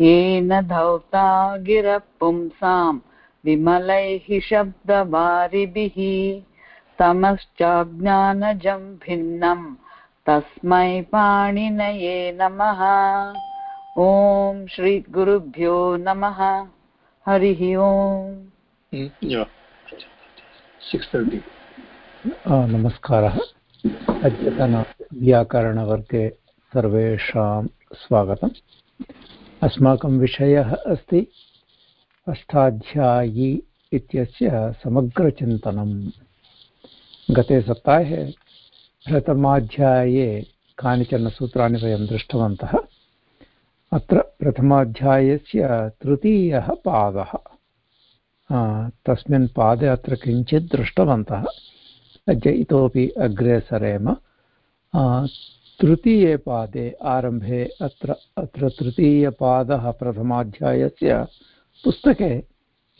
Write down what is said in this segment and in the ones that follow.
येन धौता गिरः पुंसाम् विमलैः शब्दवारिभिः तमश्चाज्ञानजं भिन्नम् तस्मै पाणिनये नमः। ॐ श्रीगुरुभ्यो नमः। हरिः ओम्। नमस्कारः। अद्यतनव्याकरणवर्गे सर्वेषां स्वागतम्। अस्माकं विषयः अस्ति अष्टाध्यायी इत्यस्य गते सप्ताहे प्रथमाध्याये कानिचन सूत्राणि वयं दृष्टवन्तः। अत्र प्रथमाध्यायस्य तृतीयः पादः। तस्मिन् पादे अत्र किञ्चित् दृष्टवन्तः। अद्य इतोपि अग्रे सरेम तृतीये पादे आरम्भे अत्र अत्र तृतीयपादः प्रथमाध्यायस्य पुस्तके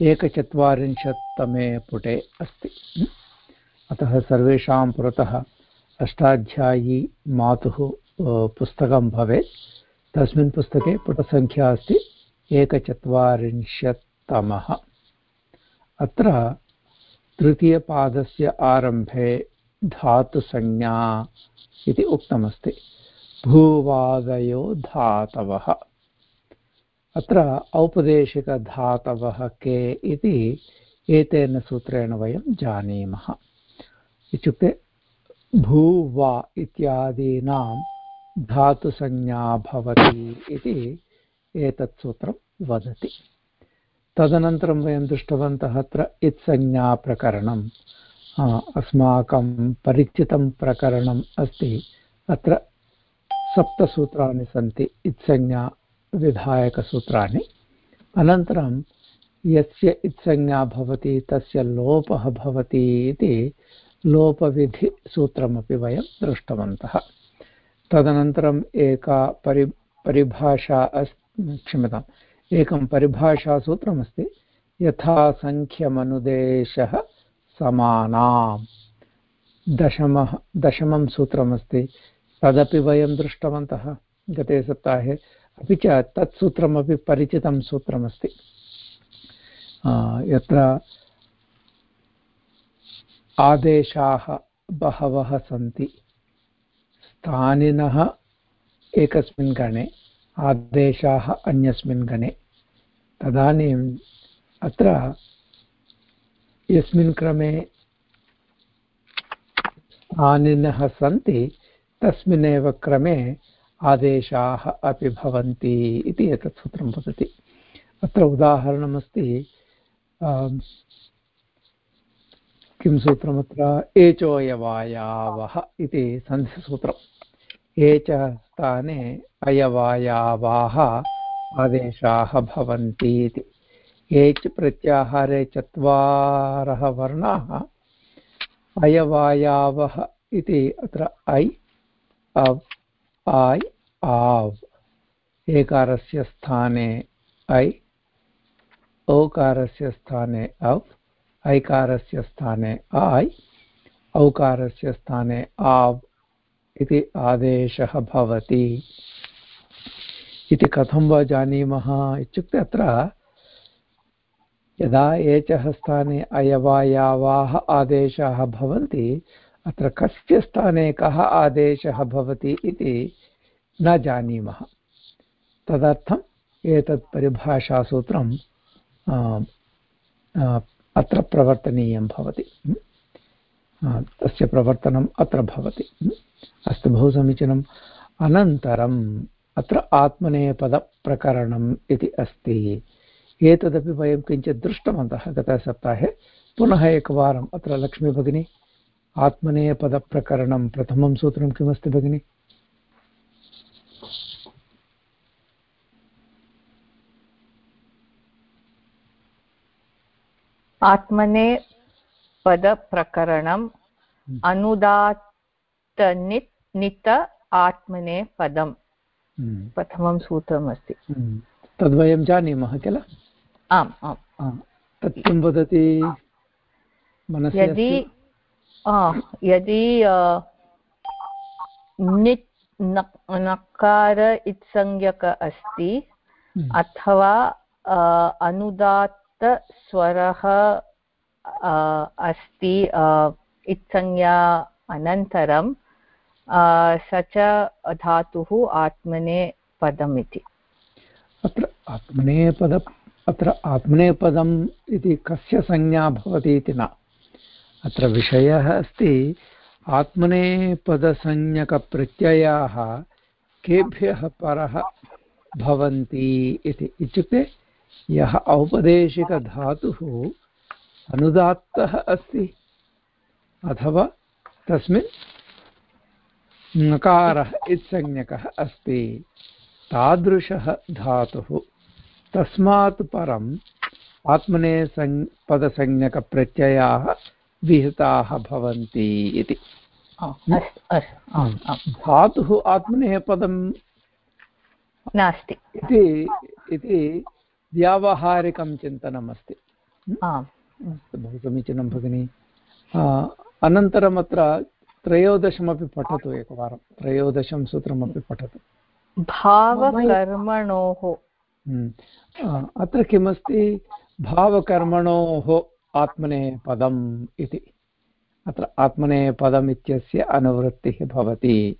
एकचत्वारिंशत्तमे पुटे अस्ति। अतः सर्वेषां पुरतः अष्टाध्यायी मातुः पुस्तकं भवेत्। तस्मिन् पुस्तके पुटसङ्ख्या अस्ति, एकचत्वारिंशत्तमः। अत्र तृतीयपादस्य आरम्भे धातुसंज्ञा इति उक्तमस्ति। भूवादयो धातवः। अत्र औपदेशिकधातवः के इति एतेन सूत्रेण वयं जानीमः। इत्युक्ते भूवा इत्यादीनां धातुसंज्ञा भवति इति एतत् सूत्रं वदति। तदनन्तरं वयं दृष्टवन्तः अत्र इत्संज्ञाप्रकरणम् अस्माकं परिचितं प्रकरणम् अस्ति। अत्र सप्तसूत्राणि सन्ति इत्संज्ञाविधायकसूत्राणि अनन्तरं, यस्य इत्संज्ञा भवति, तस्य लोपः भवति इति लोपविधिसूत्रमपि वयं दृष्टवन्तः। तदनन्तरम् एका परि, परिभाषा अस्, क्षम्यताम्, एकं परिभाषासूत्रमस्ति यथा सङ्ख्यमनुदेशः समानां दशमः, दशमं सूत्रमस्ति। तदपि वयं दृष्टवन्तः गते सप्ताहे। अपि च तत् सूत्रमपि परिचितं सूत्रमस्ति। यत्र आदेशाः बहवः सन्ति। स्थानिनः एकस्मिन् गणे, आदेशाः अन्यस्मिन् गणे। तदानीम् अत्र यस्मिन् क्रमे स्थानिनः सन्ति, तस्मिन्नेव क्रमे आदेशाः अपि भवन्ति इति एतत् सूत्रं वदति। अत्र उदाहरणमस्ति किं सूत्रमत्र एचोयवायावः इति सन्धिसूत्रम्। एच स्थाने अयवायावाः आदेशाः भवन्ति इति। एच् प्रत्याहारे चत्वारः वर्णाः अयवायावः इति अत्र ऐ, अव्, आय्, आव्। एकारस्य स्थाने ऐ ओकारस्य स्थाने अव्, ऐकारस्य स्थाने आय्, औकारस्य स्थाने आव् इति आदेशः भवति। इति कथं वा जानीमः इत्युक्ते अत्र यदा एचः स्थाने अयवायावाः आदेशाः भवन्ति, अत्र कस्य स्थाने कः आदेशः भवति इति न जानीमः। तदर्थम् एतत् परिभाषासूत्रं अत्र प्रवर्तनीयं भवति। तस्य प्रवर्तनम् अत्र भवति। अस्तु, बहु समीचीनम्। अनन्तरम् अत्र आत्मनेपदप्रकरणम् इति अस्ति। एतदपि वयं किञ्चित् दृष्टवन्तः गतसप्ताहे पुनः एकवारम् अत्र लक्ष्मीभगिनी आत्मनेपदप्रकरणं प्रथमं सूत्रं किमस्ति भगिनि आत्मने पदप्रकरणम् हम्म। अनुदात्तनित् नित आत्मने पदं हम्म। प्रथमं सूत्रमस्ति हम्म। तद्वयं जानीमः किल आम् आम्। तत् किं वदति यदि यदि नित् नकार इत्संज्ञक अस्ति हम्म। अथवा अनुदात्तस्वरः अस्ति इत्संज्ञा अनन्तरं स च धातुः आत्मने पदम् इति अत्र आत्मनेपद अत्र आत्मनेपदम् इति कस्य संज्ञा भवति इति न। अत्र विषयः अस्ति, आत्मनेपदसंज्ञकप्रत्ययाः केभ्यः परः भवन्ति इति। इत्युक्ते, यः औपदेशिकधातुः अनुदात्तः अस्ति, अथवा तस्मिन् नकारः इत्संज्ञकः अस्ति, तादृशः धातुः तस्मात् परम् आत्मने सं पदसंज्ञकप्रत्ययाः विहिताः भवन्ति इति। धातुः आत्मनेः पदं नास्ति। इति इति व्यावहारिकं चिन्तनमस्ति। बहु समीचीनं भगिनि। अनन्तरम् अत्र त्रयोदशमपि पठतु एकवारं। त्रयोदशं सूत्रमपि पठतु। भावकर्मणोः। अत्र किमस्ति? भावकर्मणोः आत्मनेः पदम् इति। अत्र आत्मनेः पदम् इत्यस्य अनुवृत्तिः भवति।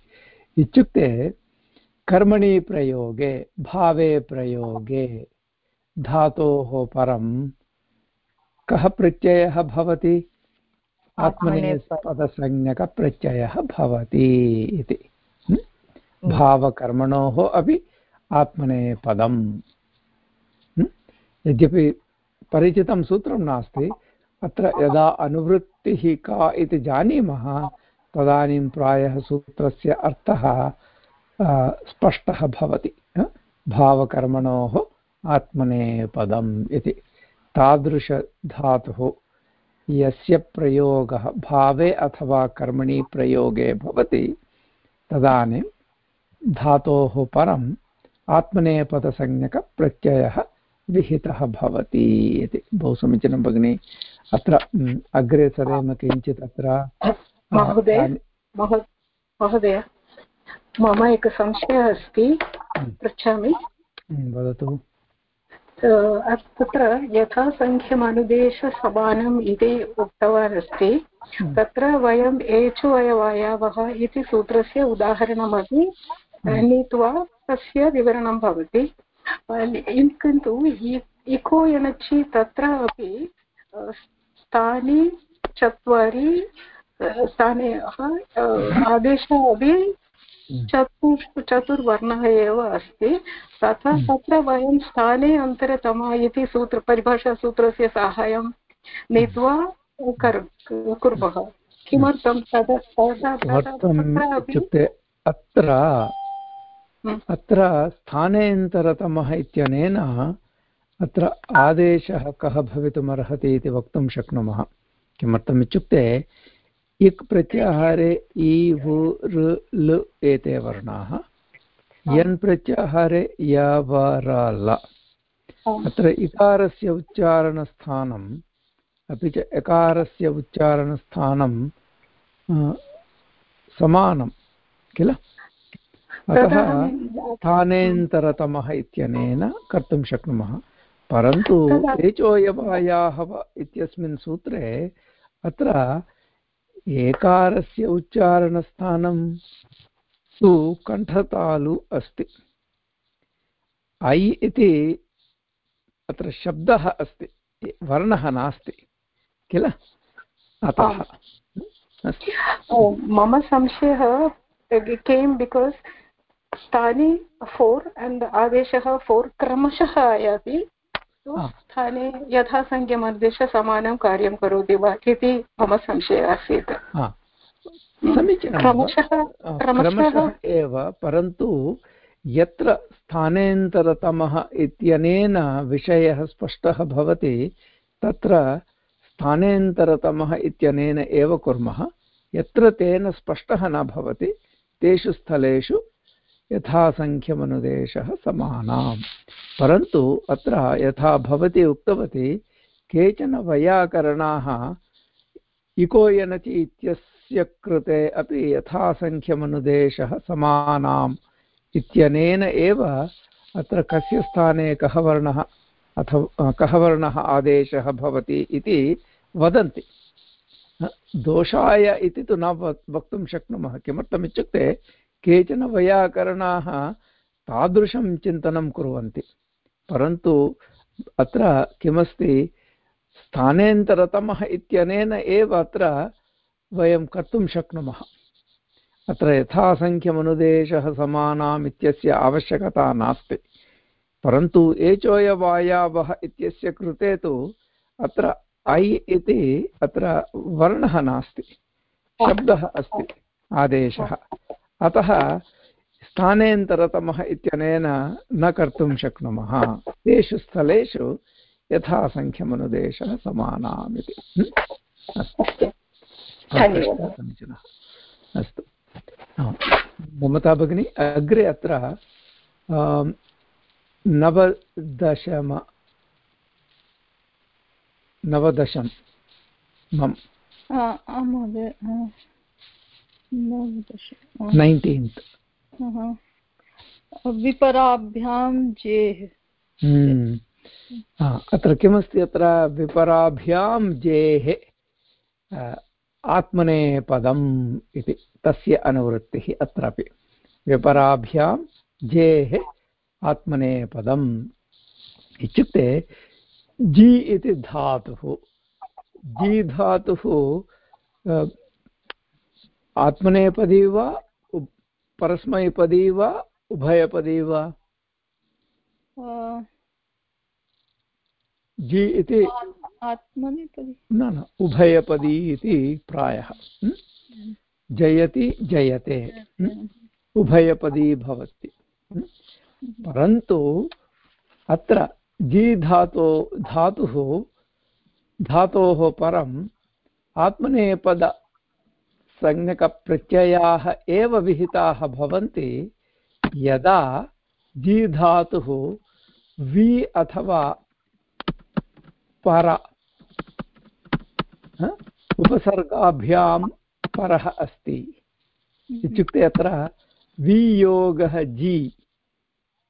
इत्युक्ते कर्मणि प्रयोगे भावे प्रयोगे धातोः परं कः प्रत्ययः भवति? आत्मनेपदसंज्ञकप्रत्ययः भवति इति। भावकर्मणोः अपि आत्मनेपदम् यद्यपि परिचितं सूत्रं नास्ति, अत्र यदा अनुवृत्तिः का इति जानीमः, तदानीं प्रायः सूत्रस्य अर्थः स्पष्टः भवति भावकर्मणोः आत्मनेपदम् इति। तादृशधातुः यस्य प्रयोगः भावे अथवा कर्मणि प्रयोगे भवति, तदानीं धातोः परम् आत्मनेपदसंज्ञकप्रत्ययः विहितः भवति इति। बहु समीचीनं भगिनि। अत्र अग्रे सरेम किञ्चित् अत्र महोदय महोदय मम एकः संशयः अस्ति। पृच्छामि। वदतु। तत्र यथा सङ्ख्यमनुदेशसमानम् इति उक्तवान् अस्ति। तत्र वयम् एचु अयवायावः इति सूत्रस्य उदाहरणमपि नीत्वा तस्य विवरणं भवति। किन्तु इको एनचि तत्र अपि स्थाने चत्वारि स्थाने आदेशः अपि चतुर् चतुर्वर्णः एव अस्ति तथा हम्म। तत्र वयं स्थाने अन्तरतम इति सूत्र परिभाषासूत्रस्य साहाय्यं नीत्वा कुर्मः किमर्थं इत्युक्ते अत्र हम्म। अत्र स्थानेन्तरतमः इत्यनेन अत्र आदेशः कः भवितुमर्हति इति वक्तुं शक्नुमः। किमर्थम् इत्युक्ते, इक् प्रत्याहारे इ, वु, ऋ, लु एते वर्णाः। यन् प्रत्याहारे य, व ल। अत्र इकारस्य उच्चारणस्थानम्, अपि च एकारस्य उच्चारणस्थानं समानं किल? अतः स्थानेन्तरतमः इत्यनेन कर्तुं शक्नुमः। परन्तु एचोयवायाः इत्यस्मिन् सूत्रे अत्र एकारस्य उच्चारणस्थानं तु कण्ठतालु अस्ति। ऐ इति अत्र शब्दः अस्ति वर्णः नास्ति किल? अतः मम संशयः केम् बिकास् स्थाने फोर् अण्ड् आदेशः फोर् क्रमशः आयाति। स्थाने यथा सङ्ख्यमर्देश समानं कार्यं करोति वा इति मम संशयः आसीत्। क्रमशः एव परन्तु यत्र स्थानेन्तरतमः इत्यनेन विषयः स्पष्टः भवति तत्र स्थानेन्तरतमः इत्यनेन एव कुर्मः। यत्र तेन स्पष्टः न भवति तेषु स्थलेषु यथासङ्ख्यमनुदेशः समानाम्। परन्तु अत्र यथा भवती उक्तवती, केचन वैयाकरणाः इको यनचि इत्यस्य कृते अपि यथासङ्ख्यमनुदेशः समानाम् इत्यनेन एव अत्र कस्य स्थाने कः वर्णः अथवा कः वर्णः आदेशः भवति इति वदन्ति। दोषाय इति तु न वक्तुं शक्नुमः। किमर्थमित्युक्ते केचन वैयाकरणाः तादृशं चिन्तनं कुर्वन्ति। परन्तु अत्र किमस्ति, स्थानेन्तरतमः इत्यनेन एव अत्र वयं कर्तुं शक्नुमः। अत्र यथासङ्ख्यमनुदेशः समानाम् इत्यस्य आवश्यकता नास्ति। परन्तु एचोयवायावः इत्यस्य कृते तु अत्र ऐ इति अत्र वर्णः नास्ति। शब्दः अस्ति। आदेशः। अतः स्थानेन्तरतमः इत्यनेन न कर्तुं शक्नुमः। तेषु स्थलेषु यथासङ्ख्यमनुदेशः समानाम् इति अस्तु। समीचीनः। अस्तु। ममता भगिनी अग्रे अत्र नवदशम नवदशं मम नैन्टीन्त् विपराभ्यां जेः हम्म। अत्र किमस्ति अत्र? विपराभ्यां जेः आत्मनेपदम् इति तस्य अनुवृत्तिः अत्रापि. विपराभ्यां जेः आत्मनेपदम् इत्युक्ते जि इति धातुः. जि धातुः आत्मनेपदी वा परस्मैपदी वा उभयपदी वा। जि इति आत्मनेपदी न न उभयपदी इति प्रायः। जयति जयते। उभयपदी भवति। परन्तु अत्र जी धातो धातुः धातोः परम् आत्मनेपदसंज्ञकप्रत्ययाः एव विहिताः भवन्ति, यदा जी धातुः वि अथवा पर उपसर्गाभ्यां परः अस्ति। इत्युक्ते अत्र वियोगः जि,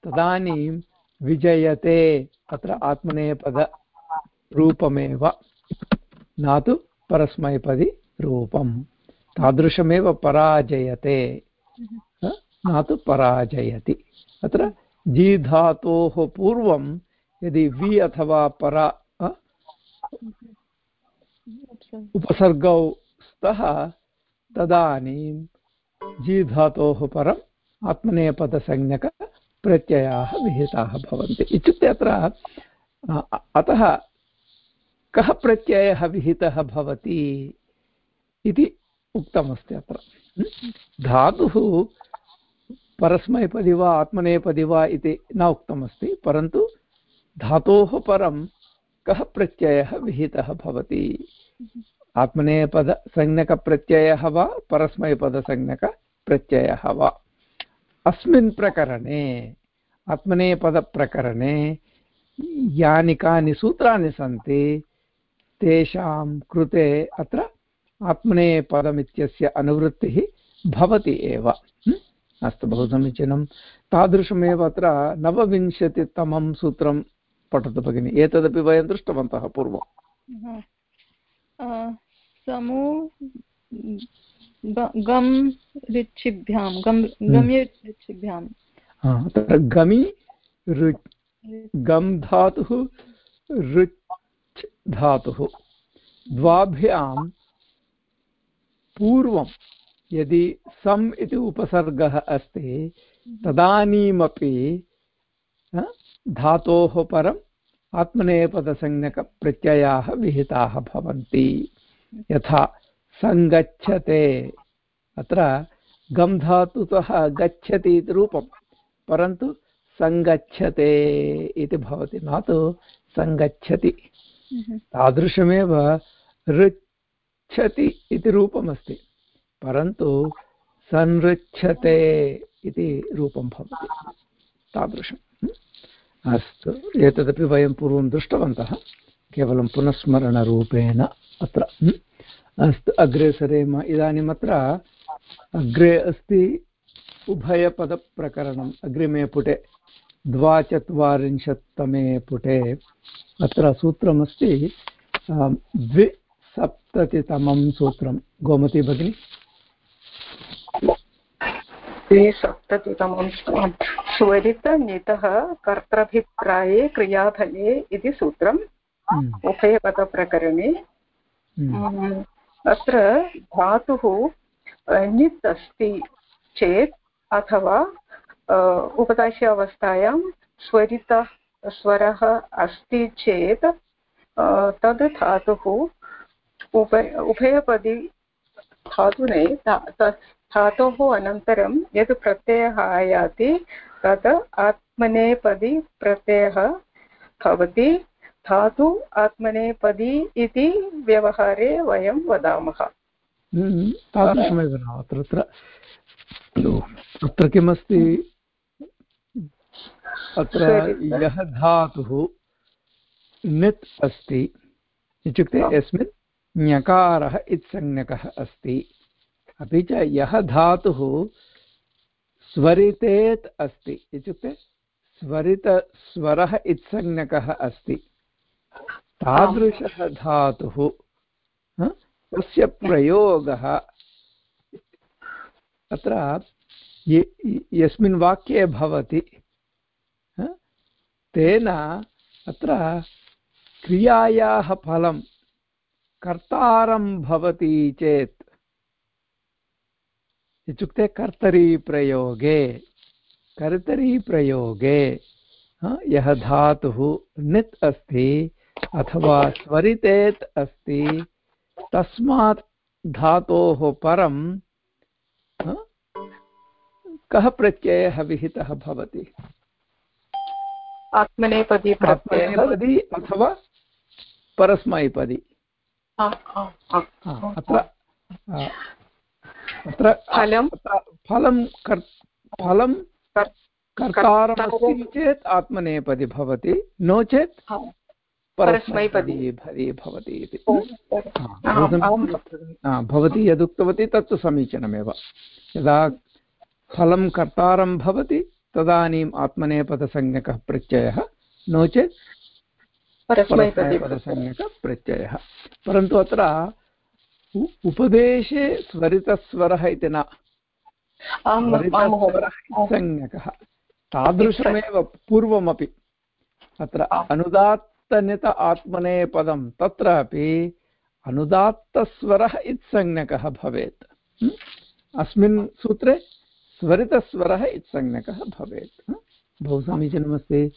तदानीं विजयते, अत्र आत्मनेपदरूपमेव न तु परस्मैपदि रूपं तादृशमेव पराजयते। न तु पराजयति। अत्र जी धातोः पूर्वं यदि वि अथवा परा उपसर्गौ स्तः तदानीं जी धातोः परम् आत्मनेपदसंज्ञकप्रत्ययाः विहिताः भवन्ति। इत्युक्ते अत्र अतः कः प्रत्ययः विहितः भवति इति उक्तमस्ति अत्र। धातुः परस्मैपदि वा आत्मनेपदि वा इति न उक्तमस्ति, परन्तु धातोः परं कः प्रत्ययः विहितः भवति? आत्मनेपदसंज्ञकप्रत्ययः वा परस्मैपदसंज्ञकप्रत्ययः वा? अस्मिन् प्रकरणे आत्मनेपदप्रकरणे यानि कानि सूत्राणि सन्ति, तेषां कृते अत्र आत्मनेपदमित्यस्य अनुवृत्तिः भवति एव। अस्तु बहु समीचीनं। तादृशमेव अत्र नवविंशतितमं सूत्रं पठतु भगिनि। एतदपि वयं दृष्टवन्तः पूर्वं। समू गम् ऋच्छिभ्यां गम् गम्य ऋच्छिभ्यां। तत्र गमि ऋ गम् धातुः ऋच् धातुः। द्वाभ्यां पूर्वं यदि सम् इति उपसर्गः अस्ति तदानीमपि धातोः परम् आत्मनेपदसंज्ञकप्रत्ययाः विहिताः भवन्ति। यथा सङ्गच्छते अत्र गम् धातुतः गच्छति इति रूपं परन्तु सङ्गच्छते इति भवति न तु सङ्गच्छति। तादृशमेव ऋच्छति इति रूपमस्ति। परन्तु संऋच्छते इति रूपं भवति। तादृशम् अस्तु। एतदपि वयं पूर्वं दृष्टवन्तः। केवलं पुनस्मरणरूपेण अत्र। अस्तु, अग्रे सरेम। इदानीम् अत्र अग्रे अस्ति उभयपदप्रकरणम्। अग्रिमे पुटे, द्वाचत्वारिंशत्तमे पुटे अत्र सूत्रमस्ति द्विसप्ततितमं सूत्रं गोमती भगिनी द्विसप्ततितमं स्वरितनितः कर्तृभिप्राये क्रियाफले इति सूत्रम् हम्म। उभयपदप्रकरणे हम्म। अत्र धातुः नित् अस्ति चेत् अथवा उपदास्य अवस्थायां स्वरितः स्वरः अस्ति चेत् तद् धातुः उभय उभयपदी धातुने धातोः अनन्तरं यत् प्रत्ययः आयाति तत् आत्मनेपदी प्रत्ययः भवति। धातु आत्मनेपदी इति व्यवहारे वयं वदामः। हम्म, तादृशमेव न अत्र अत्र किमस्ति? अत्र यः धातुः नित् अस्ति इत्युक्ते यस्मिन् ञकारः इत्संज्ञकः अस्ति। अपि च यः धातुः स्वरितेत् अस्ति इत्युक्ते स्वरितस्वरः इत्संज्ञकः अस्ति। तादृशः धातुः तस्य प्रयोगः अत्र यस्मिन् वाक्ये भवति तेन अत्र क्रियायाः फलं कर्तारं भवति चेत्। इत्युक्ते कर्तरीप्रयोगे कर्तरीप्रयोगे यः धातुः नित् अस्ति अथवा स्वरितेत् अस्ति तस्मात् धातोः परं कः प्रत्ययः विहितः भवति? आत्मनेपदी आत्मनेपदी अथवा परस्मैपदी। अत्र अत्र फलं फलं फलं कर्तारमस्ति चेत् आत्मनेपदी भवति नो चेत् परस्मैपदी भवति इति भवती यदुक्तवती तत्तु समीचीनमेव यदा फलं कर्तारं भवति तदानीम् आत्मनेपदसंज्ञकः प्रत्ययः नो चेत् परस्मैपदसंज्ञकप्रत्ययः परन्तु अत्र उपदेशे स्वरितस्वरः इति न। संज्ञकः। तादृशमेव पूर्वमपि। अत्र अनुदात्तनित आत्मनेपदं तत्रापि अनुदात्तस्वरः इत्संज्ञकः भवेत्। अस्मिन् सूत्रे स्वरितस्वरः इत्संज्ञकः भवेत्। बहु समीचीनमस्ति।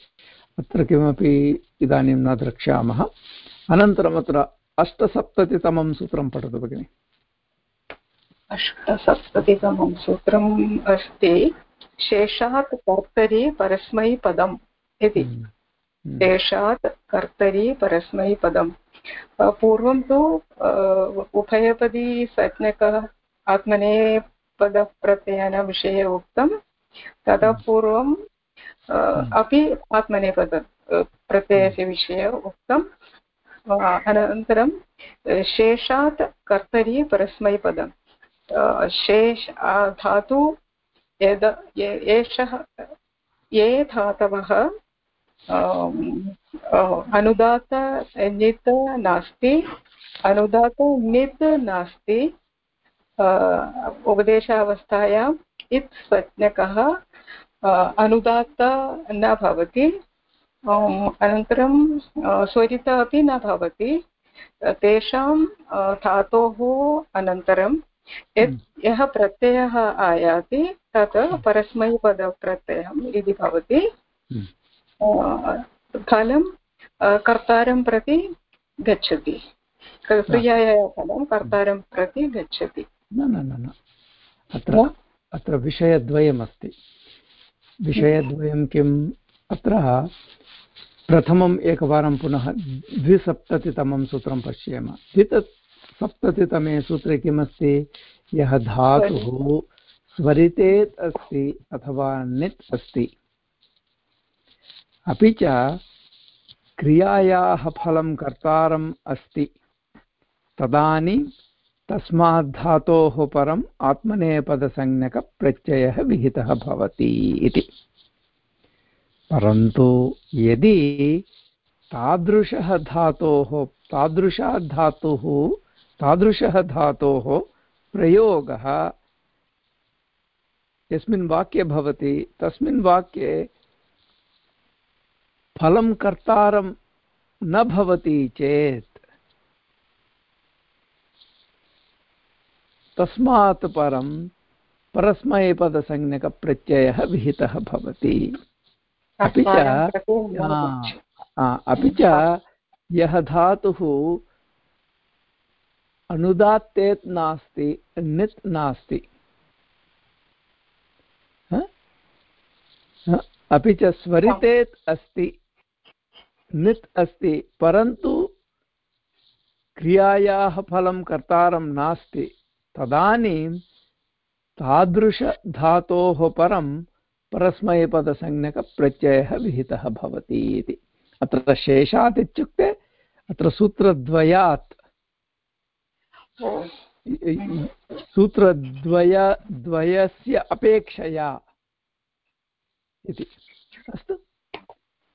अत्र किमपि इदानीं न द्रक्ष्यामः। अनन्तरम् अत्र अष्टसप्ततितमं सूत्रं पठतु भगिनि। अष्टसप्ततितमं सूत्रम् अस्ति शेषात् कर्तरि परस्मैपदम् इति। हम्म, हम्म। शेषात् कर्तरि परस्मैपदं पूर्वं तु उभयपदी संज्ञकः आत्मनेपदप्रत्ययनविषये उक्तं ततः हम्म। पूर्वं अपि आत्मनेपद प्रत्ययस्य विषये उक्तं अनन्तरं शेषात् कर्तरि परस्मैपदं शेष धातु यद एषः ये धातवः अनुदात नित् नास्ति अनुदात नित् नास्ति उपदेशावस्थायाम् इत् संज्ञकः अनुदात्त न भवति। अनन्तरं स्वरित अपि न भवति। तेषां धातोः अनन्तरं यत् हम्म। यः प्रत्ययः आयाति तत् परस्मैपदप्रत्ययम् इति भवति। हम्म। फलं कर्तारं प्रति गच्छति। क्रियाया फलं कर्तारं प्रति गच्छति। न न न अत्र अत्र विषयद्वयमस्ति। विषयद्वयं किम्? अत्र प्रथमम् एकवारं पुनः द्विसप्ततितमं सूत्रं पश्येम। द्वित सप्ततितमे सूत्रे किमस्ति? यः धातुः स्वरितेत् अस्ति अथवा नित् अस्ति। अपि च क्रियायाः फलं कर्तारम् अस्ति। तदानीं तस्मात् धातोः परम् आत्मनेपदसंज्ञकप्रत्ययः विहितः भवति इति। परन्तु यदि तादृशः धातोः तादृशात् धातुः, तादृशः धातोः प्रयोगः यस्मिन् वाक्ये भवति, तस्मिन् वाक्ये फलं कर्तारं न भवति चेत् तस्मात् परं परस्मैपदसंज्ञकप्रत्ययः विहितः भवति। अपि च अपि च यः धातुः अनुदात्तेत् नास्ति नित् नास्ति। अपि च स्वरितेत् अस्ति नित् अस्ति परन्तु क्रियायाः फलं कर्तारं नास्ति। तदानीं तादृशधातोः परं परस्मैपदसंज्ञकप्रत्ययः विहितः भवति इति। अत्र शेषात् इत्युक्ते अत्र सूत्रद्वयात्। अपेक्षया इति। अस्तु।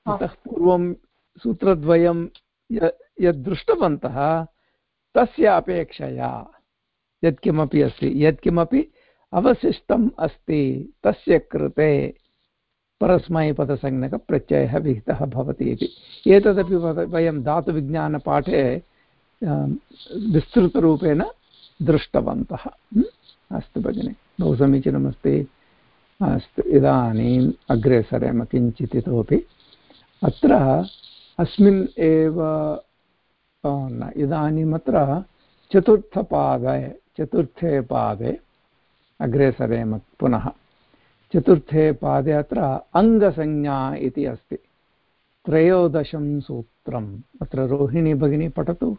पूर्वं सूत्रद्वयं तस्य अपेक्षया। यत्किमपि अस्ति। यत्किमपि अवशिष्टम् अस्ति। तस्य कृते परस्मैपदसंज्ञकप्रत्ययः विहितः भवति इति। एतदपि वयं धातुविज्ञानपाठे विस्तृतरूपेण दृष्टवन्तः। अस्तु भगिनि। बहु समीचीनमस्ति। अस्तु, इदानीम् अग्रे सरेम किञ्चित् इतोपि। अत्र अस्मिन् एव न, इदानीमत्र चतुर्थपादे चतुर्थे पादे अग्रे सरेम पुनः। चतुर्थे पादे अत्र अङ्गसंज्ञा इति अस्ति। त्रयोदशं सूत्रम्। अत्र रोहिणी भगिनी पठतु।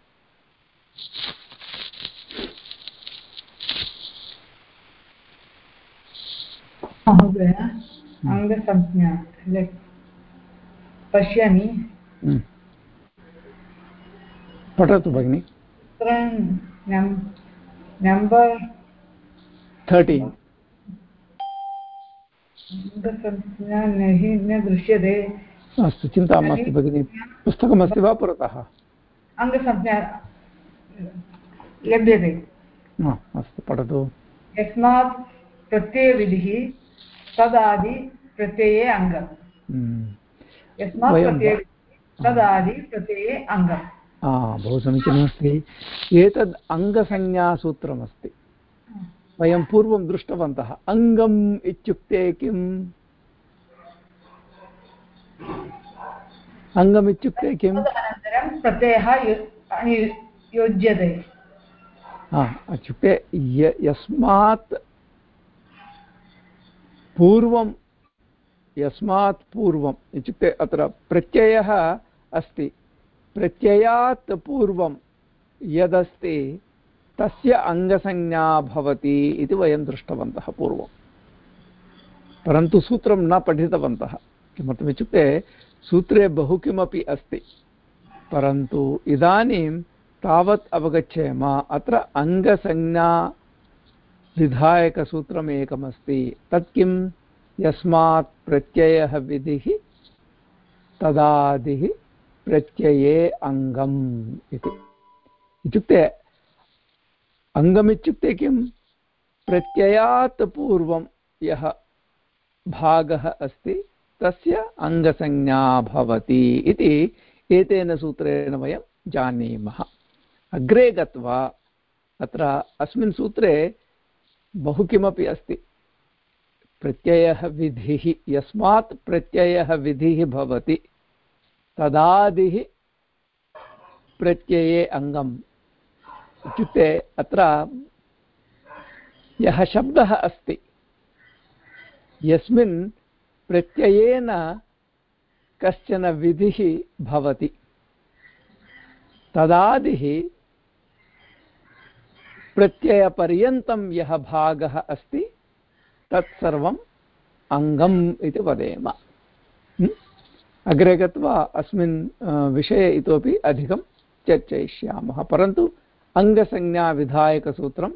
महोदय अङ्गसंज्ञा पश्यामि। हम्म। पठतु भगिनि। अङ्गसंज्ञा न दृश्यते अस्तु चिन्ता मास्तु भगिनि पुस्तकमस्ति वा पुरतः? अङ्गसंज्ञा लभ्यते। अस्तु पठतु। यस्मात् प्रत्ययविधिः तदादि प्रत्यये अङ्गम् हम्म। यस्मात् प्रत्यये तदादि प्रत्यये अङ्गम् बहु समीचीनमस्ति। एतद् अङ्गसंज्ञासूत्रमस्ति। वयं पूर्वं दृष्टवन्तः। अङ्गम् इत्युक्ते किम्? अङ्गम् इत्युक्ते किम्? प्रत्ययः योज्यते। इत्युक्ते यस्मात् पूर्वं यस्मात् पूर्वम् इत्युक्ते अत्र प्रत्ययः अस्ति। प्रत्ययात् पूर्वं यदस्ति, तस्य अङ्गसंज्ञा भवति इति वयं दृष्टवन्तः पूर्वं। परन्तु सूत्रं न पठितवन्तः। किमर्थमित्युक्ते, सूत्रे बहु किमपि अस्ति। परन्तु इदानीं तावत् अवगच्छेम, अत्र अङ्गसंज्ञा विधायकसूत्रम् एकमस्ति तत् किं यस्मात् प्रत्ययः विधिः, तदादिः प्रत्यये अङ्गम् इति। इत्युक्ते अङ्गमित्युक्ते किं प्रत्ययात् पूर्वं यः भागः अस्ति, तस्य अङ्गसंज्ञा भवति इति एतेन सूत्रेण वयं जानीमः। अग्रे गत्वा अत्र अस्मिन् सूत्रे बहु किमपि अस्ति। प्रत्ययः विधिः, यस्मात् प्रत्ययः विधिः भवति। तदादिः प्रत्यये अङ्गम् इत्युक्ते अत्र यः शब्दः अस्ति, यस्मिन् प्रत्ययेन कश्चन विधिः भवति। तदादिः प्रत्ययपर्यन्तं यः भागः अस्ति, तत्सर्वम् अङ्गम् इति वदेम। अग्रे गत्वा अस्मिन् विषये इतोपि अधिकं चर्चयिष्यामः। परन्तु अङ्गसंज्ञाविधायकसूत्रम्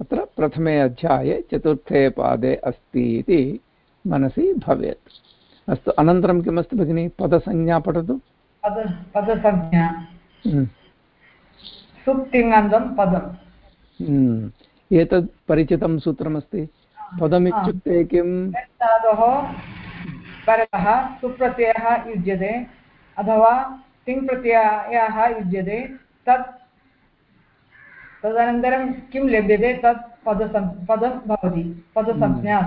अत्र प्रथमे अध्याये चतुर्थे पादे अस्ति इति मनसि भवेत्। अस्तु अनन्तरं किमस्ति भगिनि? पदसंज्ञा पठतु। पद पदसंज्ञा। हम्म। सुप्तिङन्तं पदम्। हम्म। एतत् परिचितं सूत्रमस्ति। पदमित्युक्ते धातोः परतः सुप्रत्ययः युज्यते अथवा तिङ्प्रत्ययः युज्यते। तत् तदनन्तरं किं लभ्यते? तत् पदसं, पदं भवति, पदसंज्ञा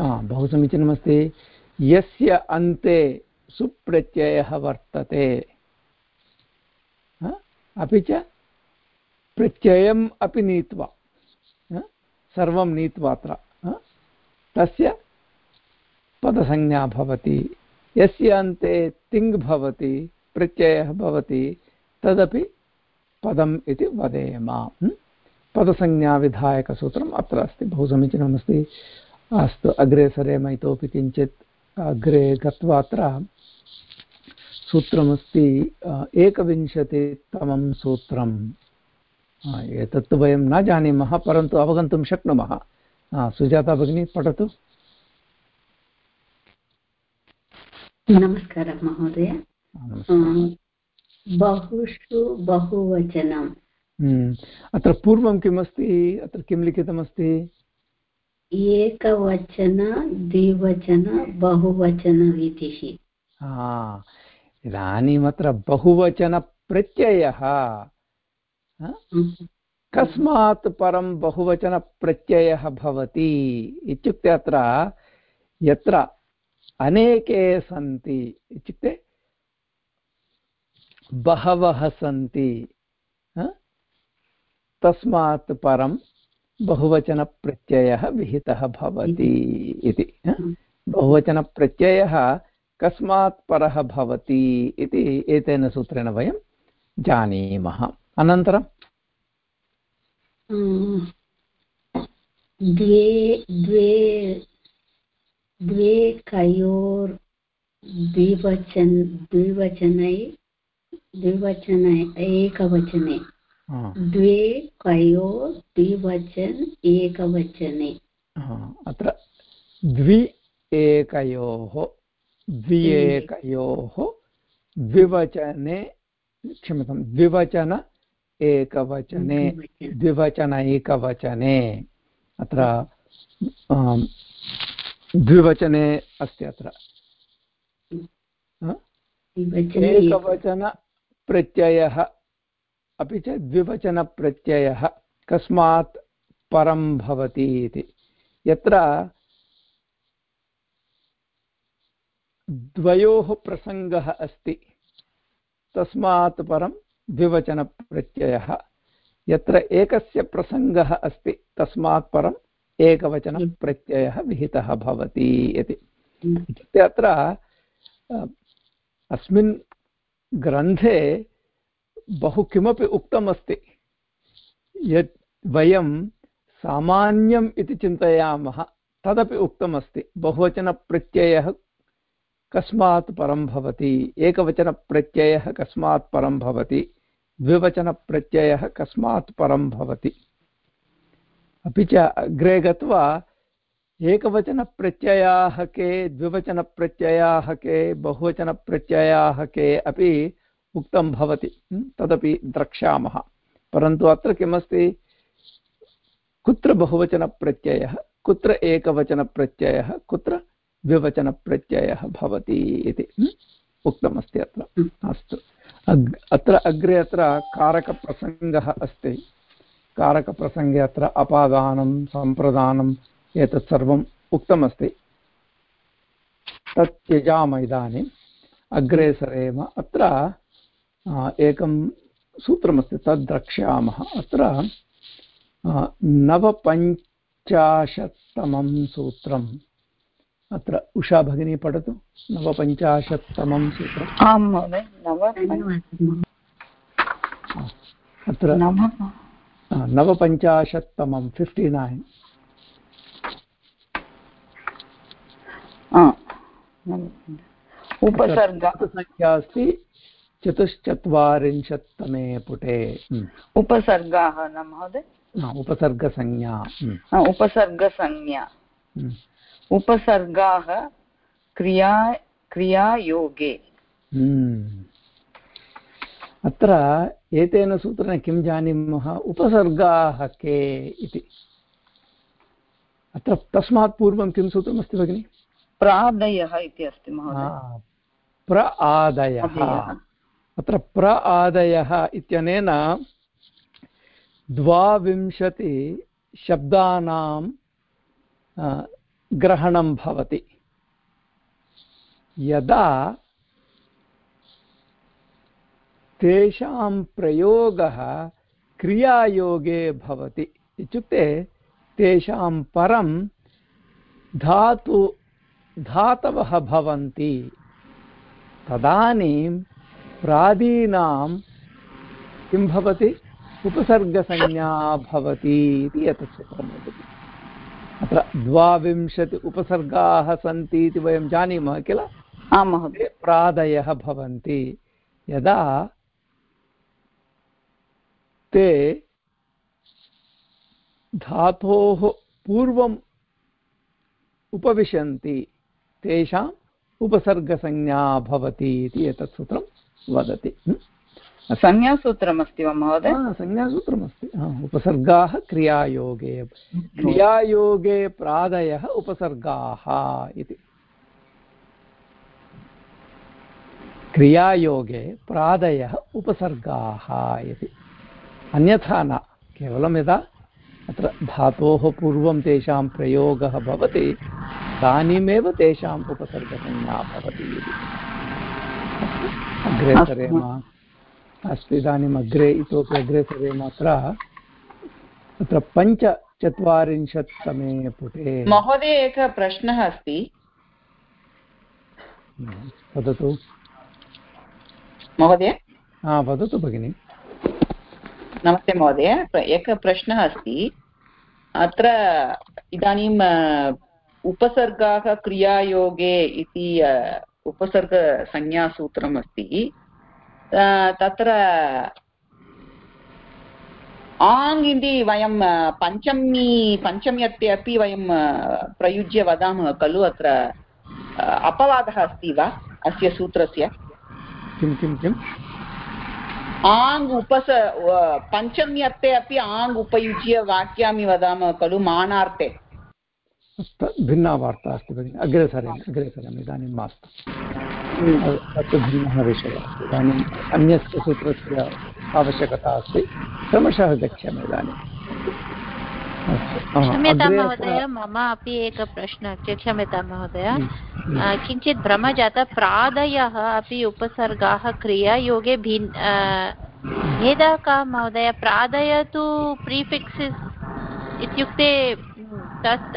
बहु समीचीनमस्ति। यस्य अन्ते सुप्रत्ययः वर्तते अपि च प्रत्ययम् अपि नीत्वा सर्वं नीत्वा अत्र तस्य पदसंज्ञा भवति। यस्य अन्ते तिङ् भवति, प्रत्ययः भवति, तदपि पदम् इति वदेम। पदसंज्ञाविधायकसूत्रम् अत्र अस्ति। बहु समीचीनमस्ति। अस्तु, अग्रे सरेम इतोपि किञ्चित् अग्रे गत्वा अत्र सूत्रमस्ति एकविंशतितमं सूत्रम्। एतत्तु वयं न जानीमः, परन्तु अवगन्तुं शक्नुमः। सुजाता भगिनी, पठतु। नमस्कारः महोदय। बहुषु बहुवचनम् हम्म, अत्र पूर्वं किमस्ति? अत्र किं लिखितमस्ति? एकवचन द्विवचन बहुवचनविधिः इदानीम् अत्र बहुवचनप्रत्ययः। कस्मात् परं बहुवचनप्रत्ययः भवति। इत्युक्ते अत्र यत्र अनेके सन्ति इत्युक्ते बहवः सन्ति तस्मात् परं बहुवचनप्रत्ययः विहितः भवति इति बहुवचनप्रत्ययः कस्मात् परः भवति इति एतेन सूत्रेण वयं जानीमः। अनन्तरं? द्वे द्वे द्वे कयोर् द्विवचन द्विवचनै द्विवचन एकवचने। द्वे कयोर् द्विवचन एकवचने। अत्र द्वि एकयोः द्विएकयोः द्विवचने क्षम्यतां द्विवचन एकवचने द्विवचन। एकवचने। अत्र द्विवचने अस्ति अत्र। एकवचनप्रत्ययः अपि च द्विवचनप्रत्ययः कस्मात् परं भवति इति। यत्र द्वयोः प्रसङ्गः अस्ति तस्मात् परं द्विवचनप्रत्ययः यत्र एकस्य प्रसङ्गः अस्ति तस्मात् परम् एकवचनप्रत्ययः विहितः भवति इति। इत्युक्ते अत्र अस्मिन् ग्रन्थे बहु किमपि उक्तमस्ति। यत् वयं सामान्यम् इति चिन्तयामः तदपि उक्तमस्ति। बहुवचनप्रत्ययः कस्मात् परं भवति एकवचनप्रत्ययः कस्मात् परं भवति द्विवचनप्रत्ययः कस्मात् परं भवति। अपि च अग्रे गत्वा एकवचनप्रत्ययाः के द्विवचनप्रत्ययाः के बहुवचनप्रत्ययाः के अपि उक्तं भवति। तदपि द्रक्ष्यामः। परन्तु अत्र किमस्ति? कुत्र बहुवचनप्रत्ययः कुत्र एकवचनप्रत्ययः कुत्र द्विवचनप्रत्ययः भवति इति। उक्तमस्ति अत्र। अस्तु। अग् अत्र अग्रे अत्र कारकप्रसङ्गः अस्ति। कारकप्रसङ्गे अत्र अपादानं सम्प्रदानम् एतत् सर्वम् उक्तमस्ति। तत् त्यजाम इदानीम् अग्रे सरेम अत्र एकं सूत्रमस्ति तद् द्रक्ष्यामः। अत्र नवपञ्चाशत्तमं सूत्रम्। अत्र उषा भगिनी पठतु नवपञ्चाशत्तमं सूत्रम्। आं महोदय नव अत्र नवपञ्चाशत्तमं फिफ्टि नैन् उपसर्ग संख्या अस्ति चतुश्चत्वारिंशत्तमे पुटे उपसर्गाः न महोदय उपसर्गसंज्ञा उपसर्गसंज्ञा उपसर्गाः क्रिया क्रियायोगे अत्र एतेन सूत्रेण किं जानीमः? उपसर्गाः के इति। अत्र तस्मात् पूर्वं किं सूत्रमस्ति भगिनि? प्रादयः इति अस्ति प्र आदयः अत्र प्र आदयः इत्यनेन द्वाविंशतिशब्दानां ग्रहणं भवति। यदा तेषां प्रयोगः क्रियायोगे भवति इत्युक्ते तेषां परं धातु धातवः भवन्ति। तदानीं प्रादीनां किं भवति? उपसर्गसंज्ञा भवति इति एतत् सूत्रं वदति। अत्र द्वाविंशति उपसर्गाः सन्ति इति वयं जानीमः किल? आं महोदय। प्रादयः भवन्ति। यदा ते धातोः पूर्वम् उपविशन्ति तेषाम् उपसर्गसंज्ञा भवति इति एतत् सूत्रं वदति। संज्ञासूत्रमस्ति वा महोदय? संज्ञासूत्रमस्ति। उपसर्गाः क्रियायोगे क्रियायोगे प्रादयः उपसर्गाः इति। क्रियायोगे प्रादयः उपसर्गाः इति। अन्यथा न। केवलं यदा अत्र धातोः पूर्वं तेषां प्रयोगः भवति इदानीमेव तेषाम् उपसर्गसंज्ञा भवति अग्रे सरेम। अस्तु इदानीम् अग्रे इतोपि अग्रे सरेम अत्र पञ्चचत्वारिंशत्तमे पुटे। महोदय एकः प्रश्नः अस्ति। वदतु। महोदय? हा वदतु भगिनि। नमस्ते महोदय एकः प्रश्नः अस्ति। अत्र इदानीम् उपसर्गाः क्रियायोगे इति उपसर्गसंज्ञासूत्रम् अस्ति। तत्र आङ् इति वयं पञ्चमी पञ्चम्यत्ते अपि वयं प्रयुज्य वदामः खलु, अत्र अपवादः अस्ति वा, अस्य सूत्रस्य? किं किं किम् आङ् उपस पञ्चम्यर्थे अपि आङ् उपयुज्य वाक्यामि वदामः खलु? मानार्थे. भिन्ना वार्ता अस्ति भगिनि। अग्रे सरेम अग्रे सरेम इदानीं मास्तु। तत्तु भिन्नः विषयः अस्ति। इदानीम् अन्यस्य सूत्रस्य आवश्यकता अस्ति। क्रमशः गच्छामि इदानीम् क्षम्यतां महोदय मम अपि एकः प्रश्नः क्षम्यतां महोदय। किञ्चित् भ्रमः जातः प्रादयः अपि उपसर्गाः क्रियायोगे भिन् भेदः कः महोदय? प्रादय तु प्रीफिक्सिस् इत्युक्ते तत्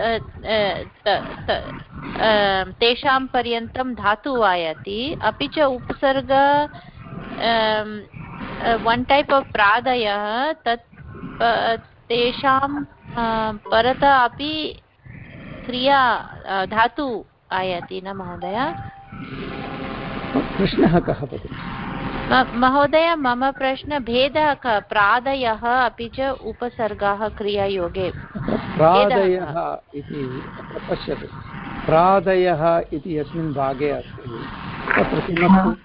तेषां पर्यन्तं धातु आयाति। अपि च उपसर्ग वन् टैप् आफ् प्रादयः तत् तेषां परतः अपि क्रिया धातु आयाति न महोदय? प्रश्नः कः महोदय मम प्रश्न भेदः कः प्रादयः अपि च उपसर्गाः क्रियायोगे। प्रादयः इति पश्यतु। प्रादयः इति यस्मिन् भागे अस्ति। तत्र किमस्ति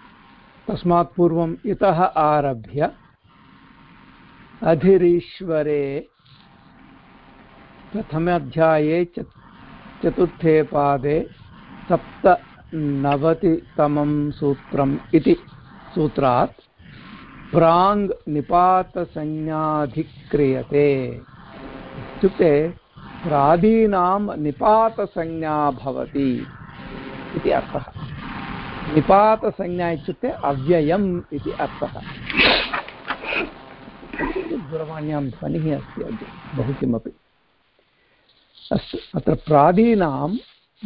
तस्मात् पूर्वम् इतः आरभ्य अधिरीश्वरे प्रथमाध्याये चतुर्थे पादे सप्तनवतितमं सूत्रम् इति सूत्रात् प्राङ् निपातसंज्ञाधिक्रियते इत्युक्ते प्रादीनां निपातसंज्ञा भवति इति अर्थः। निपातसंज्ञा इत्युक्ते अव्ययम् इति अर्थः। दूरवाण्यां ध्वनिः अस्ति अद्य। बहु किमपि अस्तु अत्र प्रादीनां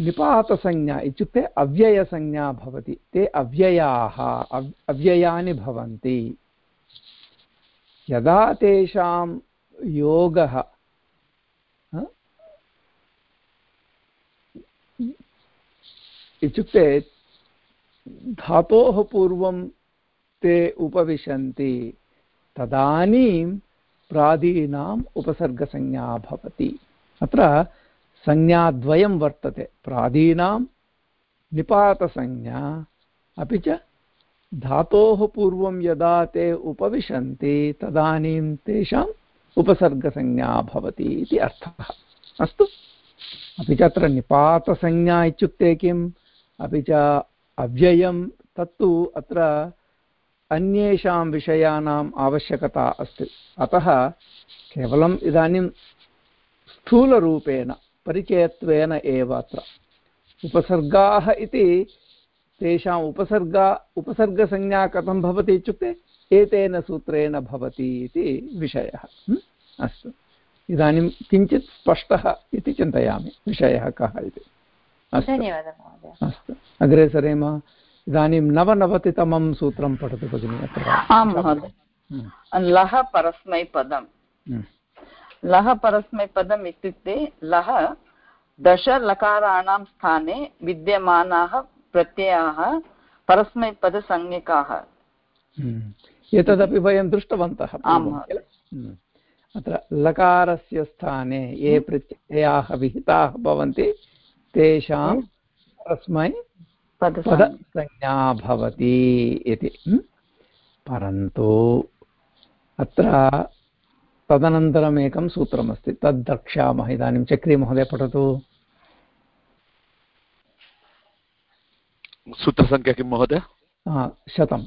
निपातसंज्ञा इत्युक्ते अव्ययसंज्ञा भवति। ते अव्ययाः, अव् अव्ययानि भवन्ति। यदा तेषां योगः इत्युक्ते धातोः पूर्वं ते उपविशन्ति, तदानीं प्रादीनाम् उपसर्गसंज्ञा भवति। अत्र संज्ञाद्वयं वर्तते। प्रादीनां निपातसंज्ञा अपि च धातोः पूर्वं यदा ते उपविशन्ति तदानीं तेषाम् उपसर्गसंज्ञा भवति इति अर्थः। अस्तु। अपि च अत्र निपातसंज्ञा इत्युक्ते किम्? अपि च अव्ययं तत्तु अत्र अन्येषां विषयाणाम् आवश्यकता अस्ति। अतः केवलम् इदानीं स्थूलरूपेण परिचयत्वेन एव अत्र उपसर्गाः इति तेषाम् उपसर्गा उपसर्गसंज्ञा कथं भवति इत्युक्ते एतेन सूत्रेण भवति इति विषयः। अस्तु। इदानीं किञ्चित् स्पष्टः इति चिन्तयामि। विषयः कः इति। अस्तु। अग्रे सरेम इदानीं नवनवतितमं सूत्रं पठतु भगिनि अत्र। आं महोदय। लः परस्मैपदं लः परस्मैपदम् इत्युक्ते लः दशलकाराणां स्थाने विद्यमानाः प्रत्ययाः परस्मैपदसंज्ञकाः एतदपि वयं दृष्टवन्तः किल? अत्र लकारस्य स्थाने ये प्रत्ययाः विहिताः भवन्ति तेषां परस्मै पदसंज्ञा भवति इति। परन्तु अत्र तदनन्तरम् एकं सूत्रमस्ति तद् द्रक्ष्यामः इदानीं चक्रीमहोदय पठतु सूत्रसङ्ख्या किं महोदय शतं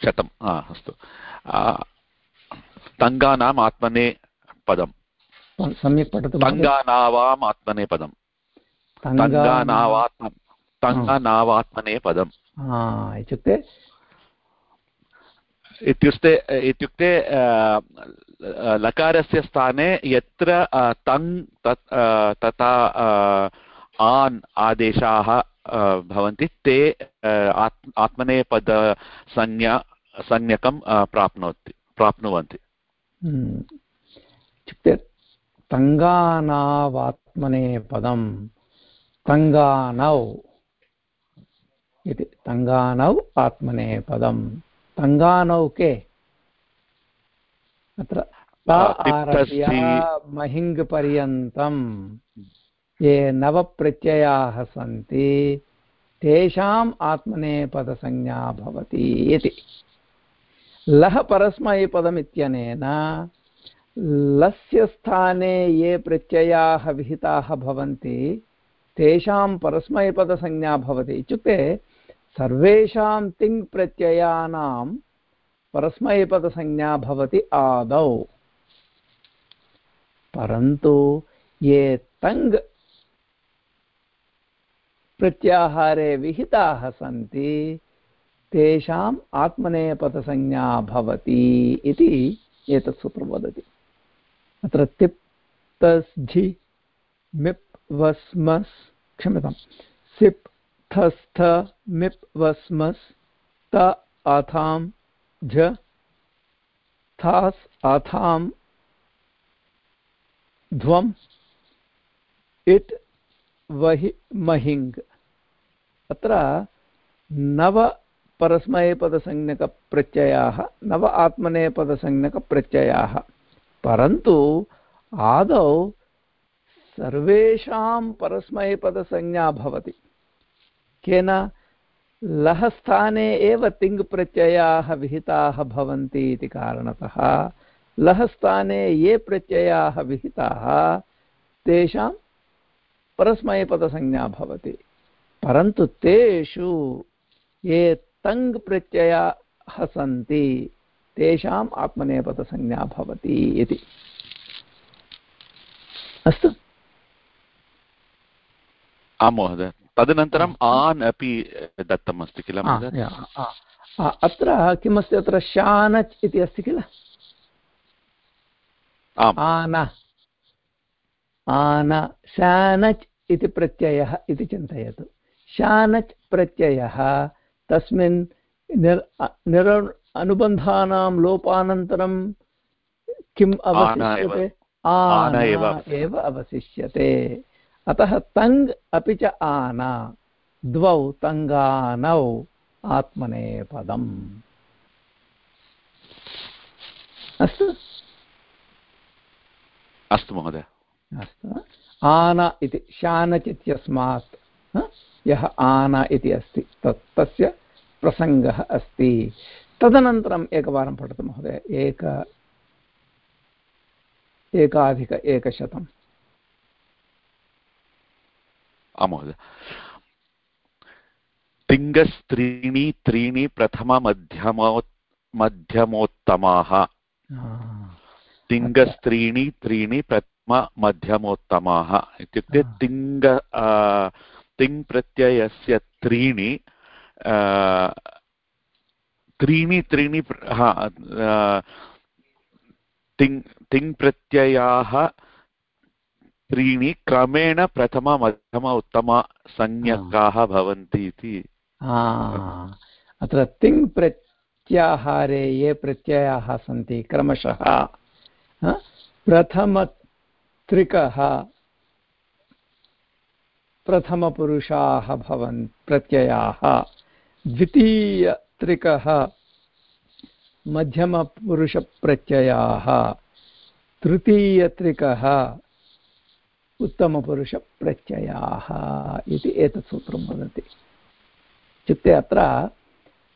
शतं हा अस्तु तङ्गानाम् आत्मने पदं सम्यक् पठतु तङ्गानावाम् आत्मने पदं तङ्गानावात्म तङ्गानावात्मने पदम् इत्युक्ते इत्युक्ते इत्युक्ते लकारस्य स्थाने यत्र तङ् तथा आन् आदेशाः भवन्ति, ते आत्मनेपदसंज्ञा, संज्ञकं प्राप्नोति, प्राप्नुवन्ति। इत्युक्ते तङ्गानावात्मनेपदं तङ्गानौ, इति, तङ्गानौ आत्मनेपदं तङ्गानौ के अत्र महिङ्पर्यन्तं ये नवप्रत्ययाः सन्ति तेषाम् आत्मनेपदसंज्ञा भवति इति। लः परस्मैपदमित्यनेन लस्य स्थाने ये प्रत्ययाः विहिताः भवन्ति तेषां परस्मैपदसंज्ञा भवति। इत्युक्ते सर्वेषां तिङ् प्रत्ययानां परस्मैपदसंज्ञा भवति आदौ। परन्तु ये तङ् प्रत्याहारे विहिताः सन्ति, तेषाम् आत्मनेपदसंज्ञा भवति इति एतत् सूत्रं वदति। अत्र तिप्, तस्, झि, मिप् वस्मस् क्षम्यतां सिप् थस्थ मिप् वस्मस् त अथां झ थास् अथां ध्वम् इट् वहि महिङ् अत्र नव परस्मैपदसंज्ञकप्रत्ययाः, नव आत्मनेपदसंज्ञकप्रत्ययाः। परन्तु आदौ सर्वेषां परस्मैपदसंज्ञा भवति। केन लः स्थाने एव तिङ् प्रत्ययाः विहिताः भवन्ति इति कारणतः लः स्थाने ये प्रत्ययाः विहिताः तेषां परस्मैपदसंज्ञा भवति। परन्तु तेषु ये तङ् प्रत्ययाः सन्ति तेषाम् आत्मनेपदसंज्ञा भवति इति। अस्तु। आं महोदय। तदनन्तरम् आन् अपि दत्तमस्ति किल अत्र किमस्ति अत्र? शानच् इति अस्ति किल? आन। आन। शानच् इति प्रत्ययः इति चिन्तयतु। शानच् प्रत्ययः तस्मिन् निर् निर अनुबन्धानां लोपानन्तरं किम् अवशिष्यते? आन एव अवशिष्यते। अतः तङ् अपि च आना द्वौ तङ्गानौ आत्मनेपदम् अस्तु। अस्तु महोदय। अस्तु। आन इति शानच् इत्यस्मात् यः आन इति अस्ति तत् तस्य प्रसङ्गः अस्ति। तदनन्तरम् एकवारं पठतु महोदय एक एकाधिक एकशतम्। महोदय तिङ्गस्त्रीणि त्रीणि प्रथममध्यमो मध्यमोत्तमाः। तिङ्गस्त्रीणि त्रीणि प्रथममध्यमोत्तमाः। इत्युक्ते तिङ्ग तिङ् प्रत्ययस्य त्रीणि त्रीणि त्रीणि हा तिङ् तिङ् प्रत्ययाः त्रीणि क्रमेण प्रथम मध्यम उत्तमसंज्ञकाः भवन्ति इति। अत्र तिङ् प्रत्याहारे ये प्रत्ययाः सन्ति क्रमशः प्रथमत्रिकः प्रथमपुरुषाः भवन् प्रत्ययाः। द्वितीयत्रिकः मध्यमपुरुषप्रत्ययाः। तृतीयत्रिकः उत्तमपुरुषप्रत्ययाः इति एतत् सूत्रं वदति। इत्युक्ते अत्र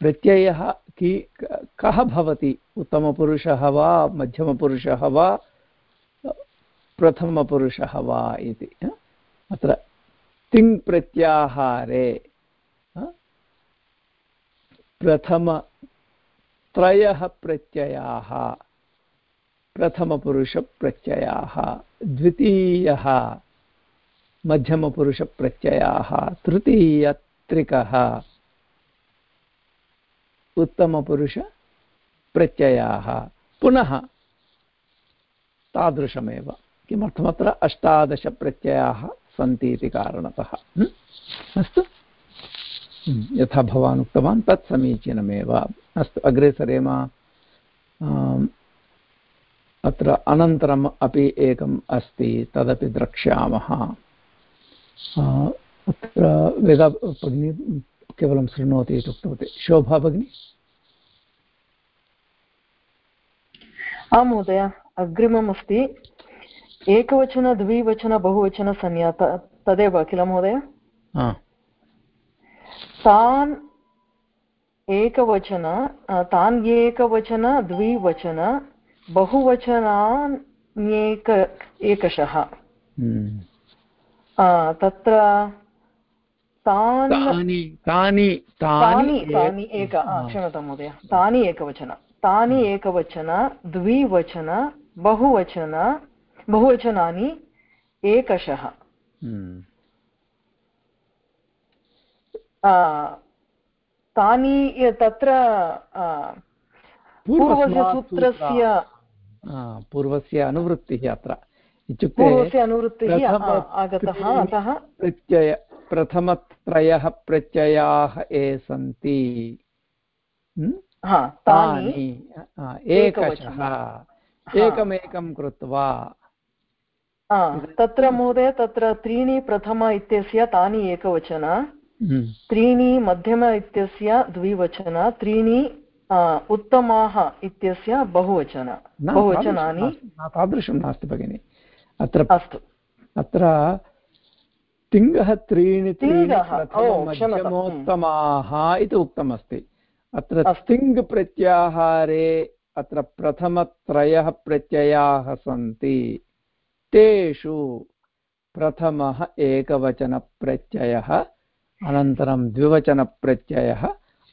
प्रत्ययः कि, कः भवति? उत्तमपुरुषः वा, मध्यमपुरुषः वा, प्रथमपुरुषः वा इति। अत्र तिङ् प्रत्याहारे प्रथमत्रयः प्रत्ययाः प्रथमपुरुषप्रत्ययाः, द्वितीयः मध्यमपुरुषप्रत्ययाः, तृतीयत्रिकः उत्तमपुरुषप्रत्ययाः। पुनः तादृशमेव, किमर्थमत्र अष्टादशप्रत्ययाः सन्ति इति कारणतः अस्तु। यथा भवान् उक्तवान्, तत् समीचीनमेव। अस्तु, अग्रे सरेम अत्र अनन्तरम् अपि एकम् अस्ति तदपि द्रक्ष्यामः। अत्र वेदा भगिनी केवलं शृणोति इति उक्तवती शोभा भगिनी? आं महोदय अग्रिमम् अस्ति। एकवचन द्विवचन बहुवचनसंज्ञा तदेव किल महोदय? तान् एकवचन तान् एकवचन द्विवचन बहुवचनान्येक एकशः। तत्र तानि तानि तानि तानि एक क्षम्यतां महोदय तानि एकवचन तानि एकवचन द्विवचन बहुवचन बहुवचनानि एकशः। तानि तत्र पूर्वस्य सूत्रस्य पूर्वस्य अनुवृत्तिः अत्र। इत्युक्ते अनुवृत्तिः अतः प्रत्यय प्रथमत्रयः प्रत्ययाः ये सन्ति। तानि एकशः। एकमेकं कृत्वा। तत्र महोदय तत्र त्रीणि प्रथम इत्यस्य तानि एकवचन। त्रीणि मध्यम इत्यस्य द्विवचन। त्रीणि उत्तमाः इत्यस्य बहुवचन बहुवचनानि तादृशं नास्ति भगिनि। अत्र अस्तु। अत्र तिङ्गः त्रीणि मध्यमोत्तमाः इति उक्तमस्ति। अत्र तिङ् प्रत्याहारे अत्र प्रथमत्रयः प्रत्ययाः सन्ति। तेषु प्रथमः एकवचनप्रत्ययः अनन्तरं द्विवचनप्रत्ययः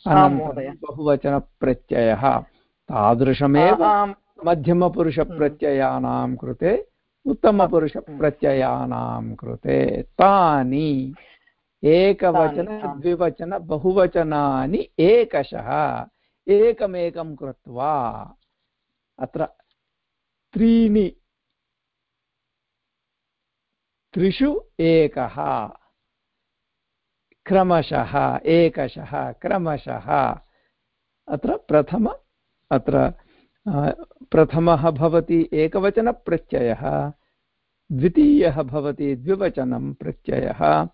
बहुवचनप्रत्ययः। तादृशमेव मध्यमपुरुषप्रत्ययानां कृते उत्तमपुरुषप्रत्ययानां कृते तानि एकवचन द्विवचन बहुवचनानि एकशः। एकमेकं कृत्वा अत्र त्रीणि त्रिषु एकः। क्रमशः, एकशः, क्रमशः। अत्र प्रथम, अत्र प्रथमः भवति एकवचनप्रत्ययः, द्वितीयः भवति द्विवचनं प्रत्ययः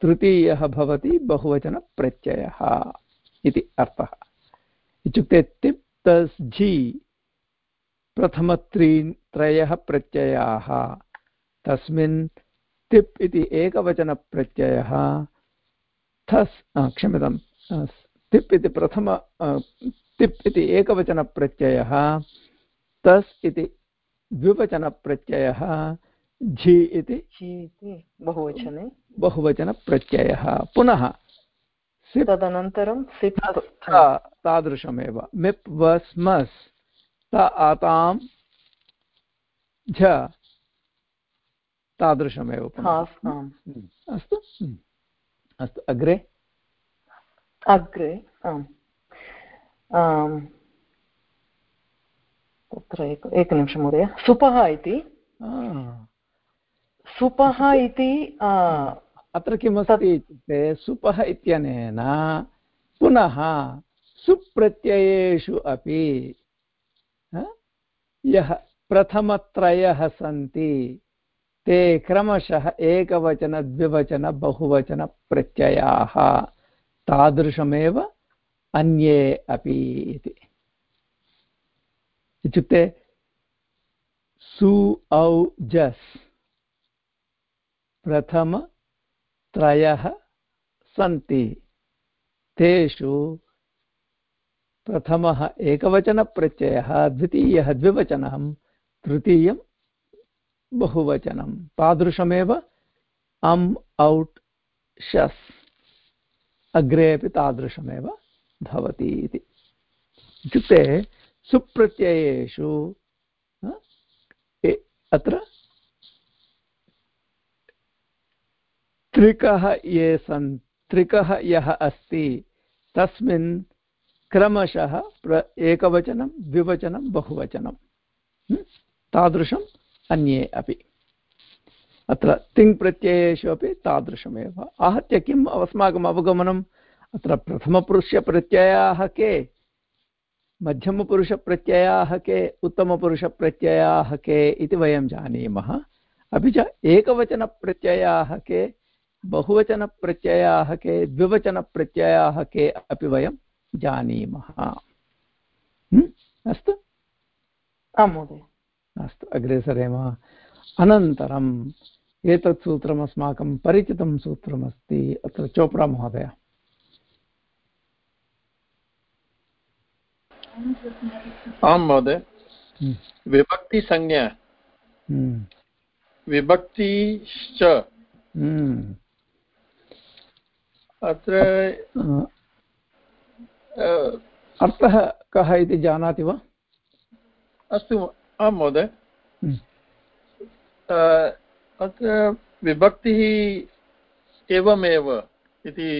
तृतीयः भवति बहुवचनप्रत्ययः इति अर्थः। इत्युक्ते तिप् तस् झि प्रथमत्री त्रयः प्रत्ययाः, तस्मिन् तिप् इति एकवचनप्रत्ययः थस् क्षम्यतां तिप् इति प्रथम तिप् इति एकवचनप्रत्ययः तस् इति द्विवचनप्रत्ययः झि इति बहुवचने। बहुवचनप्रत्ययः। पुनः तदनन्तरं तादृशमेव। मिप् वस् मस् त आतां झ तादृशमेव अस्तु? अस्तु अग्रे? अग्रे आम्। तत्र एक एकनिमिषं महोदय। सुपः इति। सुपः इति अत्र किमस्ति इत्युक्ते सुपः इत्यनेन पुनः सुप्रत्ययेषु अपि यः प्रथमत्रयः सन्ति। ते क्रमशः एकवचन बहुवचनप्रत्ययाः तादृशमेव अन्ये अपि इति। इत्युक्ते सु, औ, जस् प्रथमत्रयः सन्ति। तेषु प्रथमः एकवचनप्रत्ययः, द्वितीयः द्विवचनं तृतीयं बहुवचनं। तादृशमेव अम् औट् शस्। अग्रे अपि तादृशमेव भवति इति। इत्युक्ते सुप्रत्ययेषु अत्र त्रिकः ये सन्, त्रिकः यः अस्ति, तस्मिन् क्रमशः प्र, एकवचनं, द्विवचनं, बहुवचनं। तादृशम् अन्ये अपि। अत्र तिङ्प्रत्ययेषु अपि तादृशमेव। आहत्य किम् अस्माकम् अवगमनम्? अत्र प्रथमपुरुषप्रत्ययाः के? मध्यमपुरुषप्रत्ययाः के? उत्तमपुरुषप्रत्ययाः के? इति वयं जानीमः। अपि च एकवचनप्रत्ययाः के? बहुवचनप्रत्ययाः के? द्विवचनप्रत्ययाः के? अपि वयं जानीमः। अस्तु? आं महोदय। अस्तु अग्रे सरेम अनन्तरम् एतत् सूत्रम् अस्माकं परिचितं सूत्रमस्ति अत्र चोप्रा महोदय आं महोदय हम्म। विभक्तिसंज्ञा हम्म। विभक्तिश्च हम्म। अत्र अर्थः कः इति जानाति वा अस्तु आं महोदय। अत्र विभक्तिः एवमेव इति